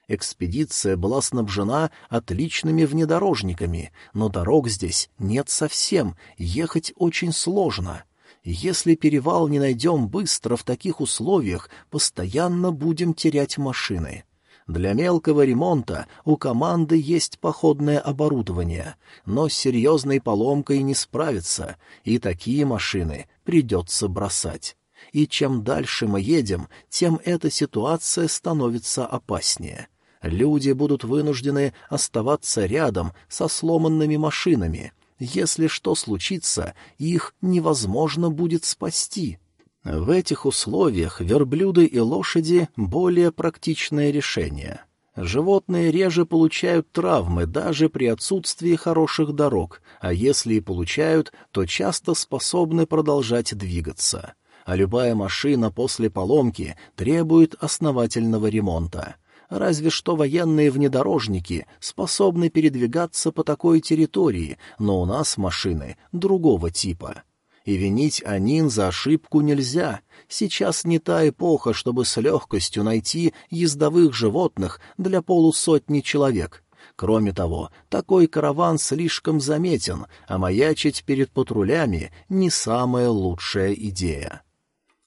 Экспедиция была снабжена отличными внедорожниками, но дорог здесь нет совсем, ехать очень сложно. Если перевал не найдем быстро в таких условиях, постоянно будем терять машины. Для мелкого ремонта у команды есть походное оборудование, но с серьезной поломкой не справиться, и такие машины придется бросать. И чем дальше мы едем, тем эта ситуация становится опаснее. Люди будут вынуждены оставаться рядом со сломанными машинами. Если что случится, их невозможно будет спасти. В этих условиях верблюды и лошади — более практичное решение. Животные реже получают травмы даже при отсутствии хороших дорог, а если и получают, то часто способны продолжать двигаться. А любая машина после поломки требует основательного ремонта. Разве что военные внедорожники способны передвигаться по такой территории, но у нас машины другого типа. И винить Анин за ошибку нельзя. Сейчас не та эпоха, чтобы с легкостью найти ездовых животных для полусотни человек. Кроме того, такой караван слишком заметен, а маячить перед патрулями — не самая лучшая идея.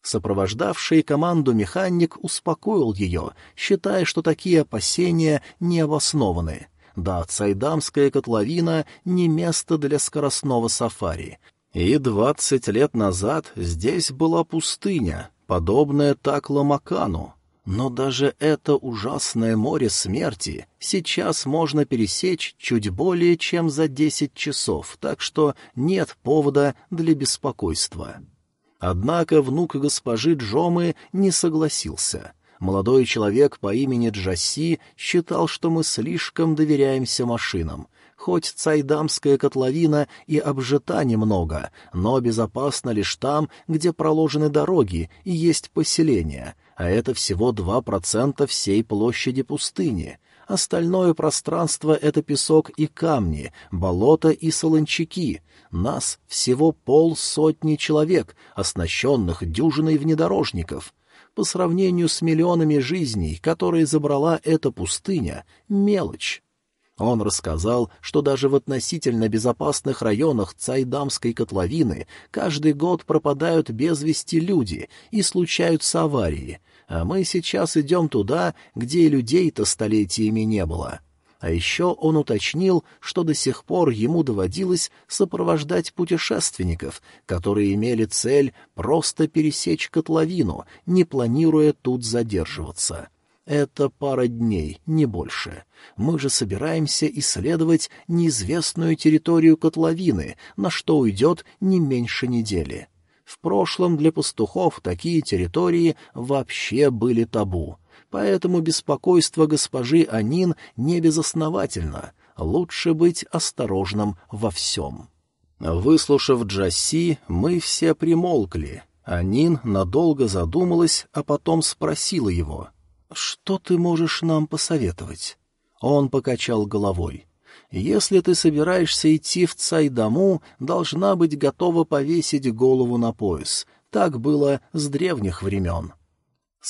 Сопровождавший команду механик успокоил ее, считая, что такие опасения не обоснованы. Да, Цайдамская котловина — не место для скоростного сафари. И двадцать лет назад здесь была пустыня, подобная Такла-Макану. Но даже это ужасное море смерти сейчас можно пересечь чуть более чем за десять часов, так что нет повода для беспокойства. Однако внук госпожи Джомы не согласился. Молодой человек по имени Джасси считал, что мы слишком доверяемся машинам. Хоть Цайдамская котловина и обжита немного, но безопасно лишь там, где проложены дороги и есть поселения, а это всего два процента всей площади пустыни. Остальное пространство — это песок и камни, болото и солончаки. Нас всего полсотни человек, оснащенных дюжиной внедорожников. По сравнению с миллионами жизней, которые забрала эта пустыня, мелочь. Он рассказал, что даже в относительно безопасных районах Цайдамской котловины каждый год пропадают без вести люди и случаются аварии, а мы сейчас идем туда, где людей-то столетиями не было. А еще он уточнил, что до сих пор ему доводилось сопровождать путешественников, которые имели цель просто пересечь котловину, не планируя тут задерживаться. Это пара дней, не больше. Мы же собираемся исследовать неизвестную территорию котловины, на что уйдет не меньше недели. В прошлом для пастухов такие территории вообще были табу, поэтому беспокойство госпожи Анин не безосновательно, лучше быть осторожным во всем. Выслушав Джасси, мы все примолкли. Анин надолго задумалась, а потом спросила его, «Что ты можешь нам посоветовать?» Он покачал головой. «Если ты собираешься идти в Цайдаму, должна быть готова повесить голову на пояс. Так было с древних времен».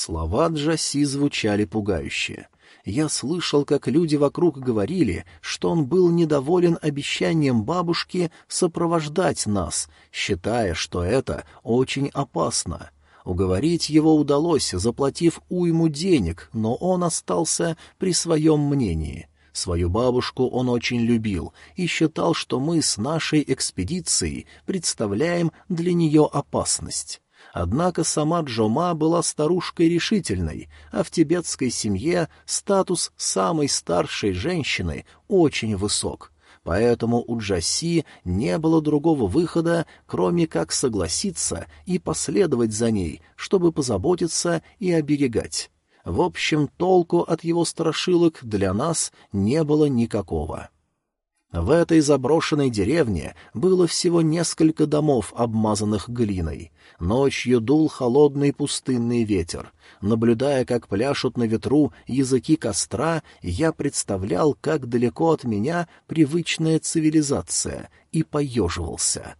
Слова Джаси звучали пугающе. Я слышал, как люди вокруг говорили, что он был недоволен обещанием бабушки сопровождать нас, считая, что это очень опасно. Уговорить его удалось, заплатив уйму денег, но он остался при своем мнении. Свою бабушку он очень любил и считал, что мы с нашей экспедицией представляем для нее опасность. Однако сама Джома была старушкой решительной, а в тибетской семье статус самой старшей женщины очень высок. Поэтому у Джаси не было другого выхода, кроме как согласиться и последовать за ней, чтобы позаботиться и оберегать. В общем, толку от его страшилок для нас не было никакого. В этой заброшенной деревне было всего несколько домов, обмазанных глиной. Ночью дул холодный пустынный ветер. Наблюдая, как пляшут на ветру языки костра, я представлял, как далеко от меня привычная цивилизация, и поеживался.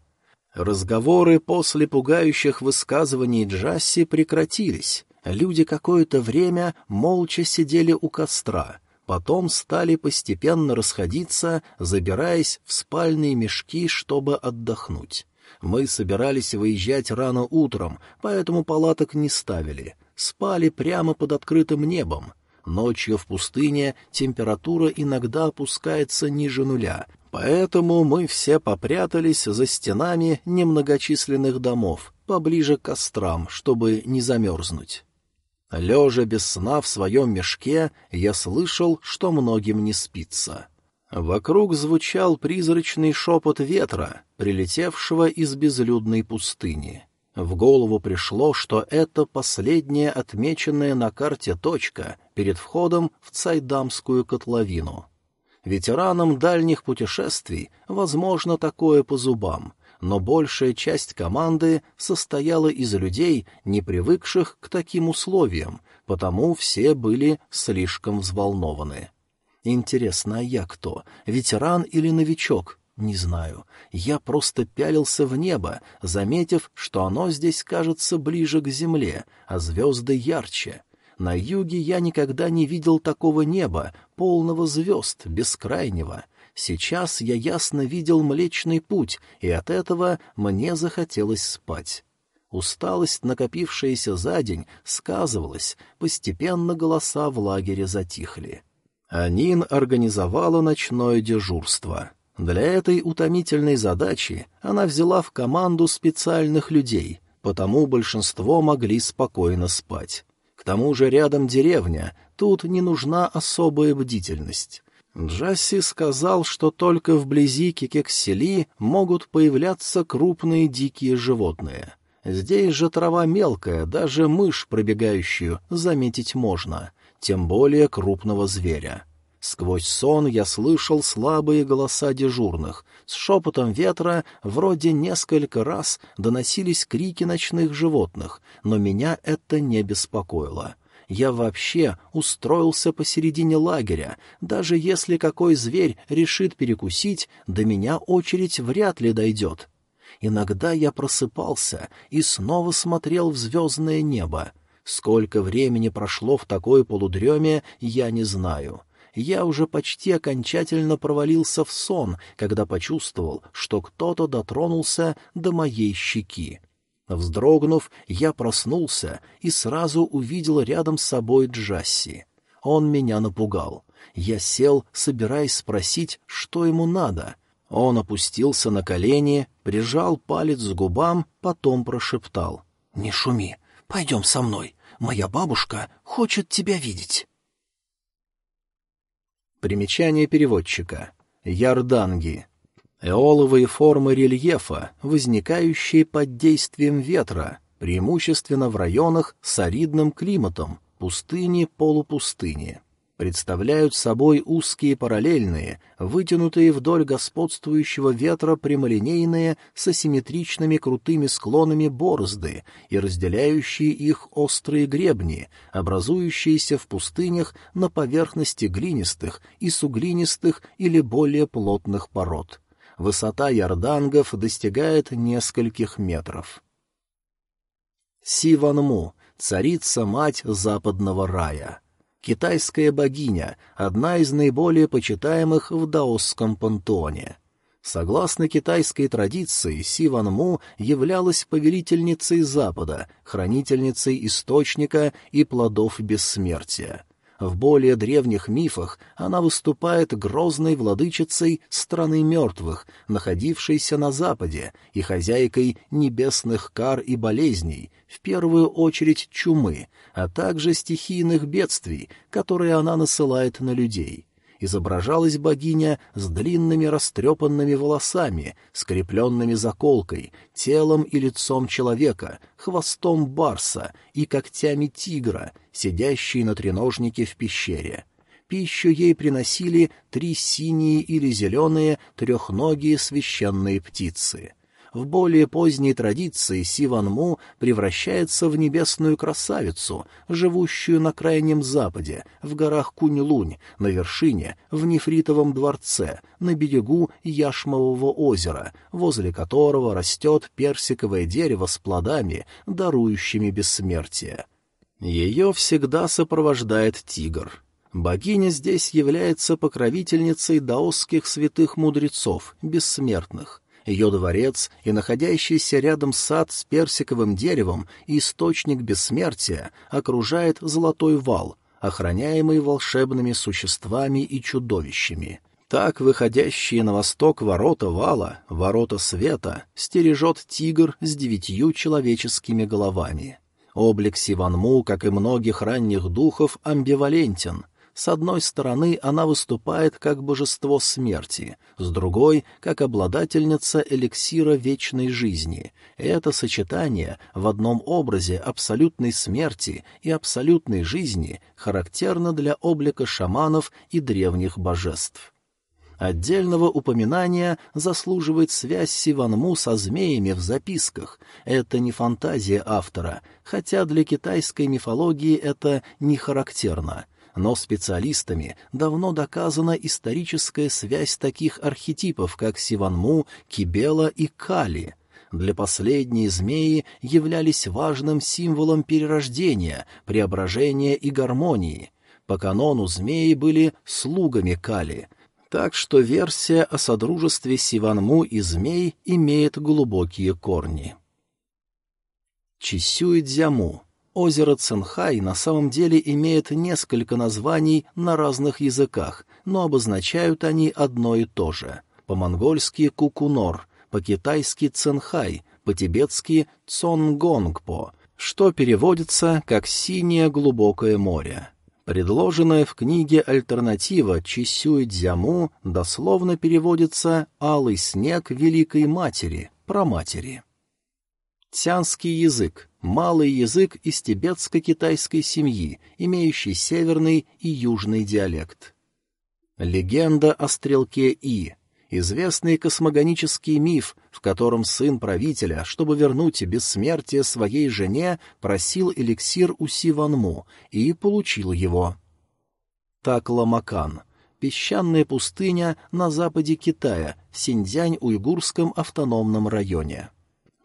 Разговоры после пугающих высказываний Джасси прекратились. Люди какое-то время молча сидели у костра — потом стали постепенно расходиться, забираясь в спальные мешки, чтобы отдохнуть. Мы собирались выезжать рано утром, поэтому палаток не ставили. Спали прямо под открытым небом. Ночью в пустыне температура иногда опускается ниже нуля, поэтому мы все попрятались за стенами немногочисленных домов, поближе к кострам, чтобы не замерзнуть. Лежа без сна в своем мешке, я слышал, что многим не спится. Вокруг звучал призрачный шепот ветра, прилетевшего из безлюдной пустыни. В голову пришло, что это последняя отмеченная на карте точка перед входом в Цайдамскую котловину. Ветеранам дальних путешествий возможно такое по зубам, но большая часть команды состояла из людей, не привыкших к таким условиям, потому все были слишком взволнованы. Интересно, а я кто, ветеран или новичок? Не знаю. Я просто пялился в небо, заметив, что оно здесь кажется ближе к земле, а звезды ярче. На юге я никогда не видел такого неба, полного звезд, бескрайнего — Сейчас я ясно видел Млечный Путь, и от этого мне захотелось спать. Усталость, накопившаяся за день, сказывалась, постепенно голоса в лагере затихли. Анин организовала ночное дежурство. Для этой утомительной задачи она взяла в команду специальных людей, потому большинство могли спокойно спать. К тому же рядом деревня, тут не нужна особая бдительность. Джасси сказал, что только вблизи Кикексели могут появляться крупные дикие животные. Здесь же трава мелкая, даже мышь, пробегающую, заметить можно, тем более крупного зверя. Сквозь сон я слышал слабые голоса дежурных. С шепотом ветра вроде несколько раз доносились крики ночных животных, но меня это не беспокоило. Я вообще устроился посередине лагеря. Даже если какой зверь решит перекусить, до меня очередь вряд ли дойдет. Иногда я просыпался и снова смотрел в звездное небо. Сколько времени прошло в такой полудреме, я не знаю. Я уже почти окончательно провалился в сон, когда почувствовал, что кто-то дотронулся до моей щеки. Вздрогнув, я проснулся и сразу увидел рядом с собой Джасси. Он меня напугал. Я сел, собираясь спросить, что ему надо. Он опустился на колени, прижал палец к губам, потом прошептал. — Не шуми, пойдем со мной. Моя бабушка хочет тебя видеть. Примечание переводчика. Ярданги. Эоловые формы рельефа, возникающие под действием ветра, преимущественно в районах с аридным климатом, пустыни-полупустыни представляют собой узкие параллельные, вытянутые вдоль господствующего ветра прямолинейные с асимметричными крутыми склонами борозды и разделяющие их острые гребни, образующиеся в пустынях на поверхности глинистых и суглинистых или более плотных пород. Высота ярдангов достигает нескольких метров. Сиванму, царица-мать западного рая — китайская богиня, одна из наиболее почитаемых в даосском пантеоне. Согласно китайской традиции, Сиван Му являлась повелительницей Запада, хранительницей источника и плодов бессмертия. В более древних мифах она выступает грозной владычицей страны мертвых, находившейся на Западе, и хозяйкой небесных кар и болезней, в первую очередь чумы, а также стихийных бедствий, которые она насылает на людей изображалась богиня с длинными растрепанными волосами, скрепленными заколкой, телом и лицом человека, хвостом барса и когтями тигра, сидящей на треножнике в пещере. Пищу ей приносили три синие или зеленые трехногие священные птицы — в более поздней традиции Сиванму превращается в небесную красавицу, живущую на крайнем западе, в горах Кунь-Лунь, на вершине, в нефритовом дворце, на берегу Яшмового озера, возле которого растет персиковое дерево с плодами, дарующими бессмертие. Ее всегда сопровождает тигр. Богиня здесь является покровительницей даосских святых мудрецов, бессмертных — ее дворец и находящийся рядом сад с персиковым деревом и источник бессмертия окружает золотой вал, охраняемый волшебными существами и чудовищами. Так выходящие на восток ворота вала, ворота света, стережет тигр с девятью человеческими головами. Облик Сиванму, как и многих ранних духов, амбивалентен — с одной стороны, она выступает как божество смерти, с другой — как обладательница эликсира вечной жизни. Это сочетание в одном образе абсолютной смерти и абсолютной жизни характерно для облика шаманов и древних божеств. Отдельного упоминания заслуживает связь Сиванму со змеями в записках. Это не фантазия автора, хотя для китайской мифологии это не характерно — но специалистами давно доказана историческая связь таких архетипов, как Сиванму, Кибела и Кали. Для последней змеи являлись важным символом перерождения, преображения и гармонии. По канону змеи были слугами Кали — так что версия о содружестве Сиванму и змей имеет глубокие корни. Чисюй Дзяму Озеро Цинхай на самом деле имеет несколько названий на разных языках, но обозначают они одно и то же. По-монгольски «кукунор», по-китайски «цинхай», по-тибетски «цонгонгпо», что переводится как «синее глубокое море». Предложенная в книге альтернатива Чисюй Дзяму дословно переводится «алый снег Великой Матери», про матери. Тянский язык малый язык из тибетско-китайской семьи, имеющий северный и южный диалект. Легенда о стрелке И — известный космогонический миф, в котором сын правителя, чтобы вернуть бессмертие своей жене, просил эликсир у Сиванму и получил его. Такламакан — песчаная пустыня на западе Китая, в Синьцзянь-Уйгурском автономном районе.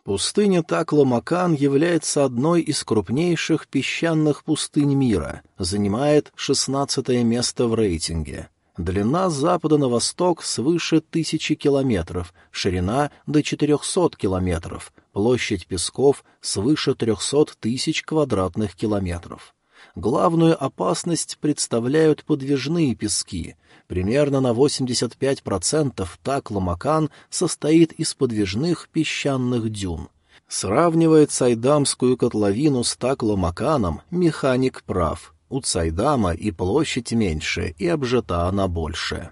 Пустыня Такла-Макан является одной из крупнейших песчаных пустынь мира, занимает шестнадцатое место в рейтинге. Длина с запада на восток свыше тысячи километров, ширина до четырехсот километров, площадь песков свыше трехсот тысяч квадратных километров. Главную опасность представляют подвижные пески, Примерно на 85% Такла-Макан состоит из подвижных песчаных дюн. Сравнивает Сайдамскую котловину с Такла-Маканом, механик прав. У Цайдама и площадь меньше, и обжита она больше.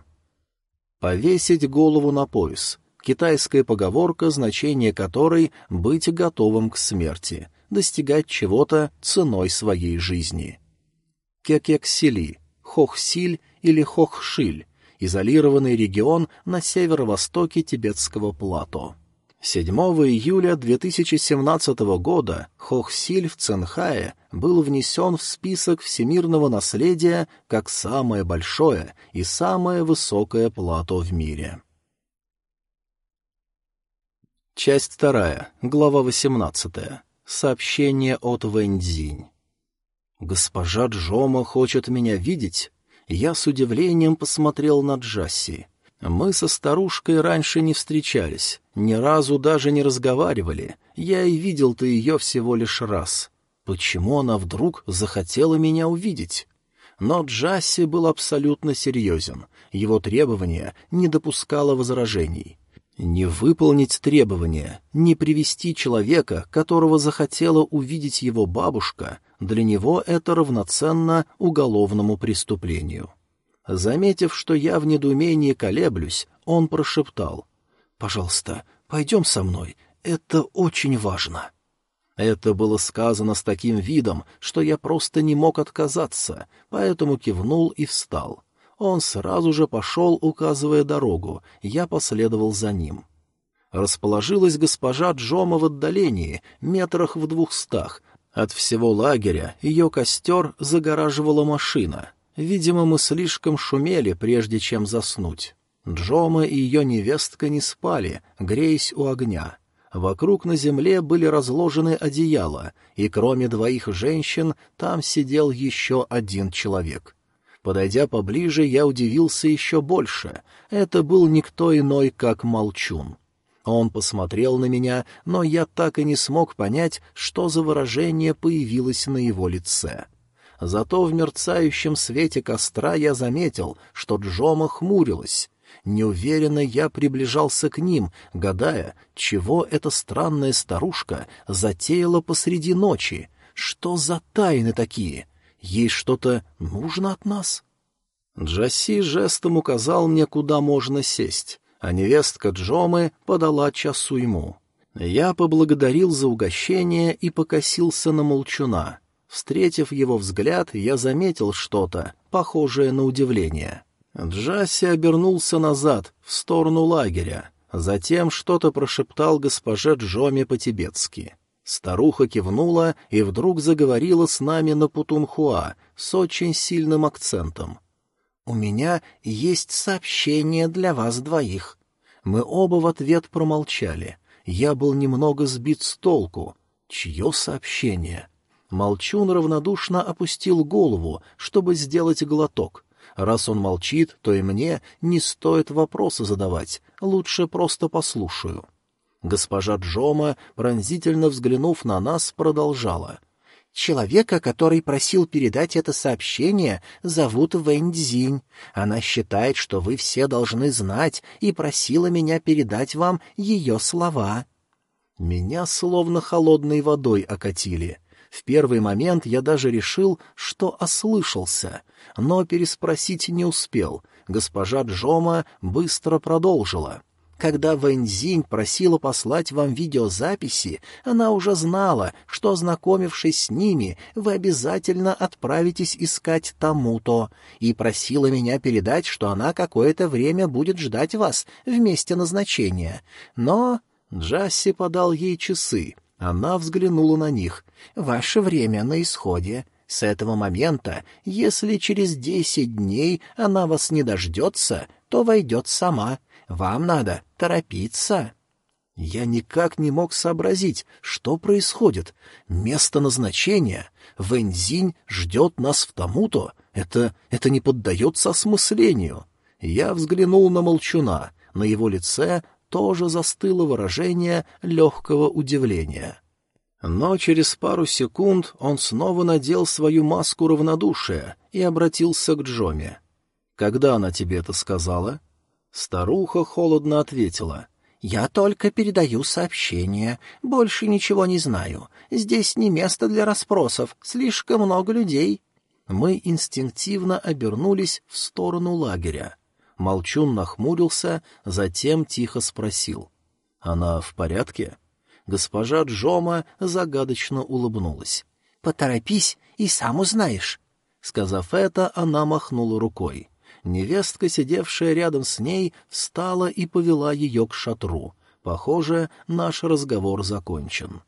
Повесить голову на пояс. китайская поговорка, значение которой — быть готовым к смерти, достигать чего-то ценой своей жизни. Кекексили, Хохсиль или Хохшиль — изолированный регион на северо-востоке тибетского плато. 7 июля 2017 года Хохсиль в Цинхае был внесен в список всемирного наследия как самое большое и самое высокое плато в мире. Часть вторая, глава 18. Сообщение от Вэньцзинь. «Госпожа Джома хочет меня видеть?» Я с удивлением посмотрел на Джасси. Мы со старушкой раньше не встречались, ни разу даже не разговаривали. Я и видел-то ее всего лишь раз. Почему она вдруг захотела меня увидеть? Но Джасси был абсолютно серьезен. Его требование не допускало возражений. Не выполнить требования, не привести человека, которого захотела увидеть его бабушка, для него это равноценно уголовному преступлению. Заметив, что я в недоумении колеблюсь, он прошептал. «Пожалуйста, пойдем со мной, это очень важно». Это было сказано с таким видом, что я просто не мог отказаться, поэтому кивнул и встал. Он сразу же пошел, указывая дорогу, я последовал за ним. Расположилась госпожа Джома в отдалении, метрах в двухстах. От всего лагеря ее костер загораживала машина — Видимо, мы слишком шумели, прежде чем заснуть. Джома и ее невестка не спали, греясь у огня. Вокруг на земле были разложены одеяла, и кроме двоих женщин там сидел еще один человек. Подойдя поближе, я удивился еще больше. Это был никто иной, как Молчун. Он посмотрел на меня, но я так и не смог понять, что за выражение появилось на его лице. Зато в мерцающем свете костра я заметил, что Джома хмурилась. Неуверенно я приближался к ним, гадая, чего эта странная старушка затеяла посреди ночи. Что за тайны такие? Ей что-то нужно от нас? Джасси жестом указал мне, куда можно сесть, а невестка Джомы подала часу ему. Я поблагодарил за угощение и покосился на молчуна. Встретив его взгляд, я заметил что-то, похожее на удивление. Джасси обернулся назад, в сторону лагеря. Затем что-то прошептал госпоже Джоме по-тибетски. Старуха кивнула и вдруг заговорила с нами на путунхуа с очень сильным акцентом. «У меня есть сообщение для вас двоих». Мы оба в ответ промолчали. Я был немного сбит с толку. Чье сообщение? Молчун равнодушно опустил голову, чтобы сделать глоток. Раз он молчит, то и мне не стоит вопросы задавать, лучше просто послушаю. Госпожа Джома, пронзительно взглянув на нас, продолжала. «Человека, который просил передать это сообщение, зовут Вэньцзинь. Она считает, что вы все должны знать, и просила меня передать вам ее слова». Меня словно холодной водой окатили. В первый момент я даже решил, что ослышался, но переспросить не успел. Госпожа Джома быстро продолжила. Когда Вэньзинь просила послать вам видеозаписи, она уже знала, что, ознакомившись с ними, вы обязательно отправитесь искать тому-то, и просила меня передать, что она какое-то время будет ждать вас в месте назначения. Но Джасси подал ей часы, она взглянула на них. «Ваше время на исходе. С этого момента, если через десять дней она вас не дождется, то войдет сама. Вам надо торопиться». Я никак не мог сообразить, что происходит. Место назначения. Вэньзинь ждет нас в тому-то. Это, это не поддается осмыслению. Я взглянул на молчуна. На его лице тоже застыло выражение легкого удивления. Но через пару секунд он снова надел свою маску равнодушия и обратился к Джоме. «Когда она тебе это сказала?» Старуха холодно ответила. «Я только передаю сообщение. Больше ничего не знаю. Здесь не место для расспросов. Слишком много людей». Мы инстинктивно обернулись в сторону лагеря. Молчун нахмурился, затем тихо спросил. «Она в порядке?» Госпожа Джома загадочно улыбнулась. «Поторопись и сам узнаешь». Сказав это, она махнула рукой. Невестка, сидевшая рядом с ней, встала и повела ее к шатру. Похоже, наш разговор закончен.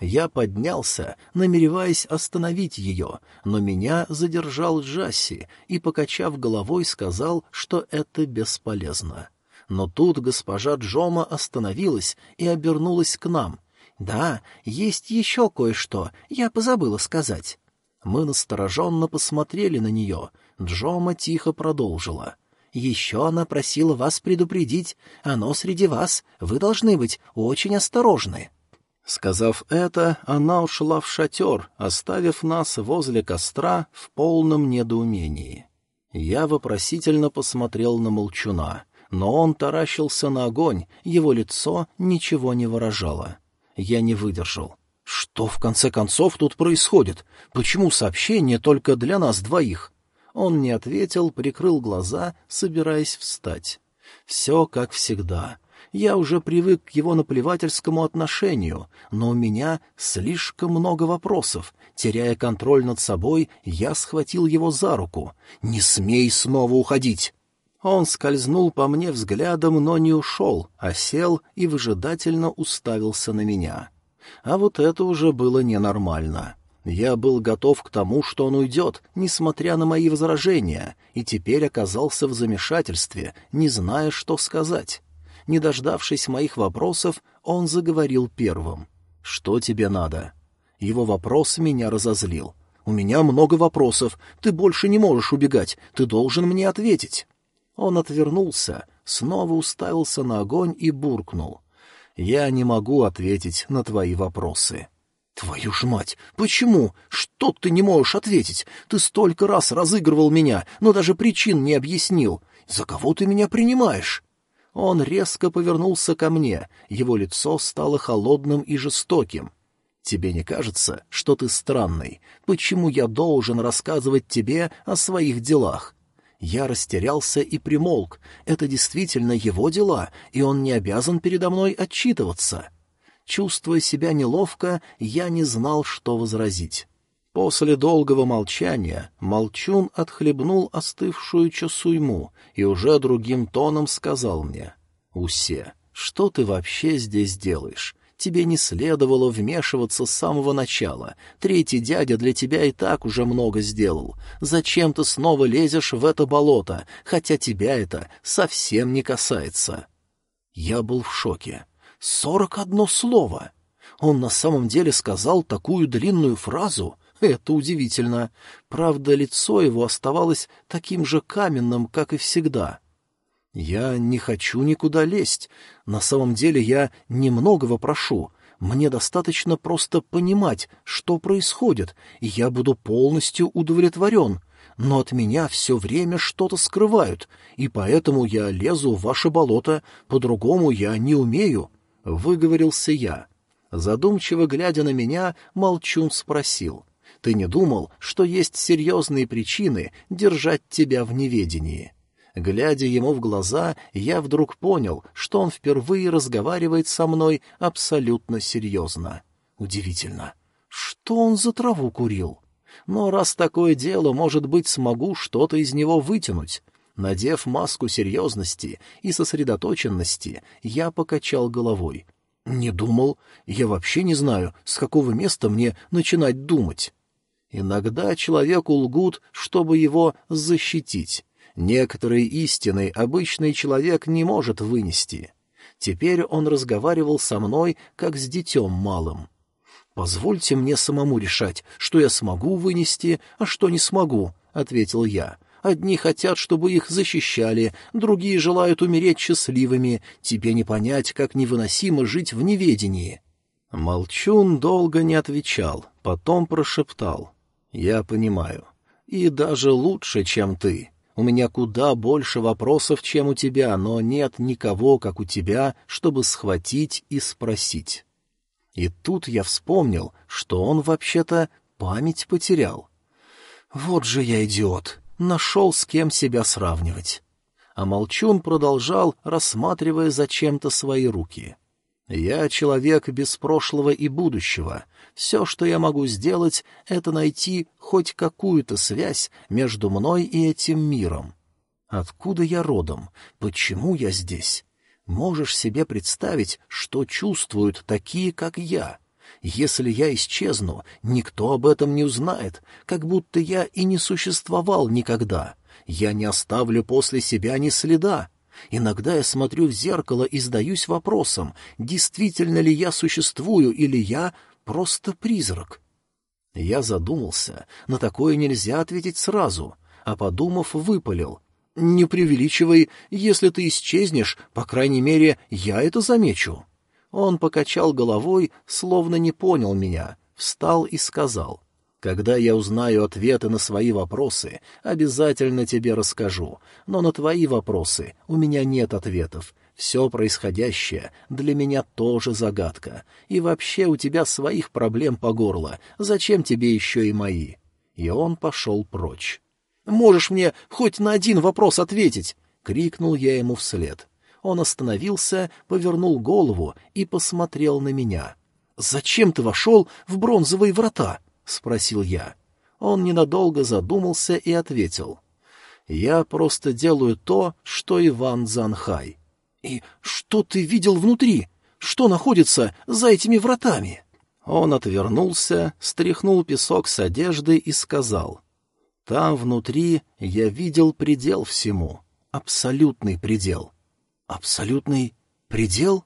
Я поднялся, намереваясь остановить ее, но меня задержал Джасси и, покачав головой, сказал, что это бесполезно. Но тут госпожа Джома остановилась и обернулась к нам. «Да, есть еще кое-что, я позабыла сказать». Мы настороженно посмотрели на нее. Джома тихо продолжила. «Еще она просила вас предупредить. Оно среди вас. Вы должны быть очень осторожны». Сказав это, она ушла в шатер, оставив нас возле костра в полном недоумении. Я вопросительно посмотрел на молчуна, но он таращился на огонь, его лицо ничего не выражало. Я не выдержал. Что, в конце концов, тут происходит? Почему сообщение только для нас двоих? Он не ответил, прикрыл глаза, собираясь встать. Все как всегда. Я уже привык к его наплевательскому отношению, но у меня слишком много вопросов. Теряя контроль над собой, я схватил его за руку. «Не смей снова уходить!» Он скользнул по мне взглядом, но не ушел, а сел и выжидательно уставился на меня. А вот это уже было ненормально. Я был готов к тому, что он уйдет, несмотря на мои возражения, и теперь оказался в замешательстве, не зная, что сказать. Не дождавшись моих вопросов, он заговорил первым. «Что тебе надо?» Его вопрос меня разозлил. «У меня много вопросов. Ты больше не можешь убегать. Ты должен мне ответить». Он отвернулся, снова уставился на огонь и буркнул. «Я не могу ответить на твои вопросы». «Твою ж мать! Почему? Что ты не можешь ответить? Ты столько раз разыгрывал меня, но даже причин не объяснил. За кого ты меня принимаешь?» Он резко повернулся ко мне, его лицо стало холодным и жестоким. «Тебе не кажется, что ты странный? Почему я должен рассказывать тебе о своих делах?» Я растерялся и примолк. Это действительно его дела, и он не обязан передо мной отчитываться. Чувствуя себя неловко, я не знал, что возразить. После долгого молчания Молчун отхлебнул остывшую часуйму и уже другим тоном сказал мне. «Усе, что ты вообще здесь делаешь? Тебе не следовало вмешиваться с самого начала. Третий дядя для тебя и так уже много сделал. Зачем ты снова лезешь в это болото, хотя тебя это совсем не касается?» Я был в шоке. «Сорок одно слово!» Он на самом деле сказал такую длинную фразу? Это удивительно. Правда, лицо его оставалось таким же каменным, как и всегда. Я не хочу никуда лезть. На самом деле я немногого прошу. Мне достаточно просто понимать, что происходит, и я буду полностью удовлетворен. Но от меня все время что-то скрывают, и поэтому я лезу в ваше болото, по-другому я не умею. Выговорился я. Задумчиво глядя на меня, Молчун спросил. Ты не думал, что есть серьезные причины держать тебя в неведении?» Глядя ему в глаза, я вдруг понял, что он впервые разговаривает со мной абсолютно серьезно. Удивительно. Что он за траву курил? Но раз такое дело, может быть, смогу что-то из него вытянуть. Надев маску серьезности и сосредоточенности, я покачал головой. Не думал. Я вообще не знаю, с какого места мне начинать думать. Иногда человеку лгут, чтобы его защитить. Некоторые истины обычный человек не может вынести. Теперь он разговаривал со мной, как с детем малым. «Позвольте мне самому решать, что я смогу вынести, а что не смогу», — ответил я. «Одни хотят, чтобы их защищали, другие желают умереть счастливыми. Тебе не понять, как невыносимо жить в неведении». Молчун долго не отвечал, потом прошептал. «Я понимаю. И даже лучше, чем ты. У меня куда больше вопросов, чем у тебя, но нет никого, как у тебя, чтобы схватить и спросить». И тут я вспомнил, что он вообще-то память потерял. Вот же я идиот, нашел с кем себя сравнивать. а Молчун продолжал, рассматривая зачем-то свои руки. «Я человек без прошлого и будущего. Все, что я могу сделать, — это найти хоть какую-то связь между мной и этим миром. Откуда я родом? Почему я здесь? Можешь себе представить, что чувствуют такие, как я?» Если я исчезну, никто об этом не узнает, как будто я и не существовал никогда. Я не оставлю после себя ни следа. Иногда я смотрю в зеркало и задаюсь вопросом, действительно ли я существую или я просто призрак. Я задумался, на такое нельзя ответить сразу, а подумав, выпалил. «Не преувеличивай, если ты исчезнешь, по крайней мере, я это замечу». Он покачал головой, словно не понял меня, встал и сказал. «Когда я узнаю ответы на свои вопросы, обязательно тебе расскажу, но на твои вопросы у меня нет ответов. Все происходящее для меня тоже загадка. И вообще у тебя своих проблем по горло, зачем тебе еще и мои?» И он пошел прочь. «Можешь мне хоть на один вопрос ответить?» — крикнул я ему вслед. Он остановился, повернул голову и посмотрел на меня. «Зачем ты вошел в бронзовые врата?» — спросил я. Он ненадолго задумался и ответил. «Я просто делаю то, что Иван Занхай». «И что ты видел внутри? Что находится за этими вратами?» Он отвернулся, стряхнул песок с одежды и сказал. «Там внутри я видел предел всему, абсолютный предел. Абсолютный предел?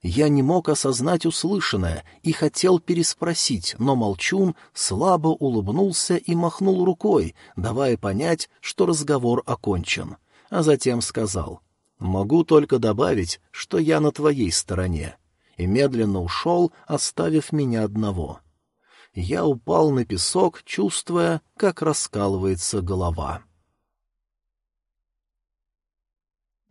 Я не мог осознать услышанное и хотел переспросить, но Молчун слабо улыбнулся и махнул рукой, давая понять, что разговор окончен, а затем сказал «Могу только добавить, что я на твоей стороне», и медленно ушел, оставив меня одного. Я упал на песок, чувствуя, как раскалывается голова.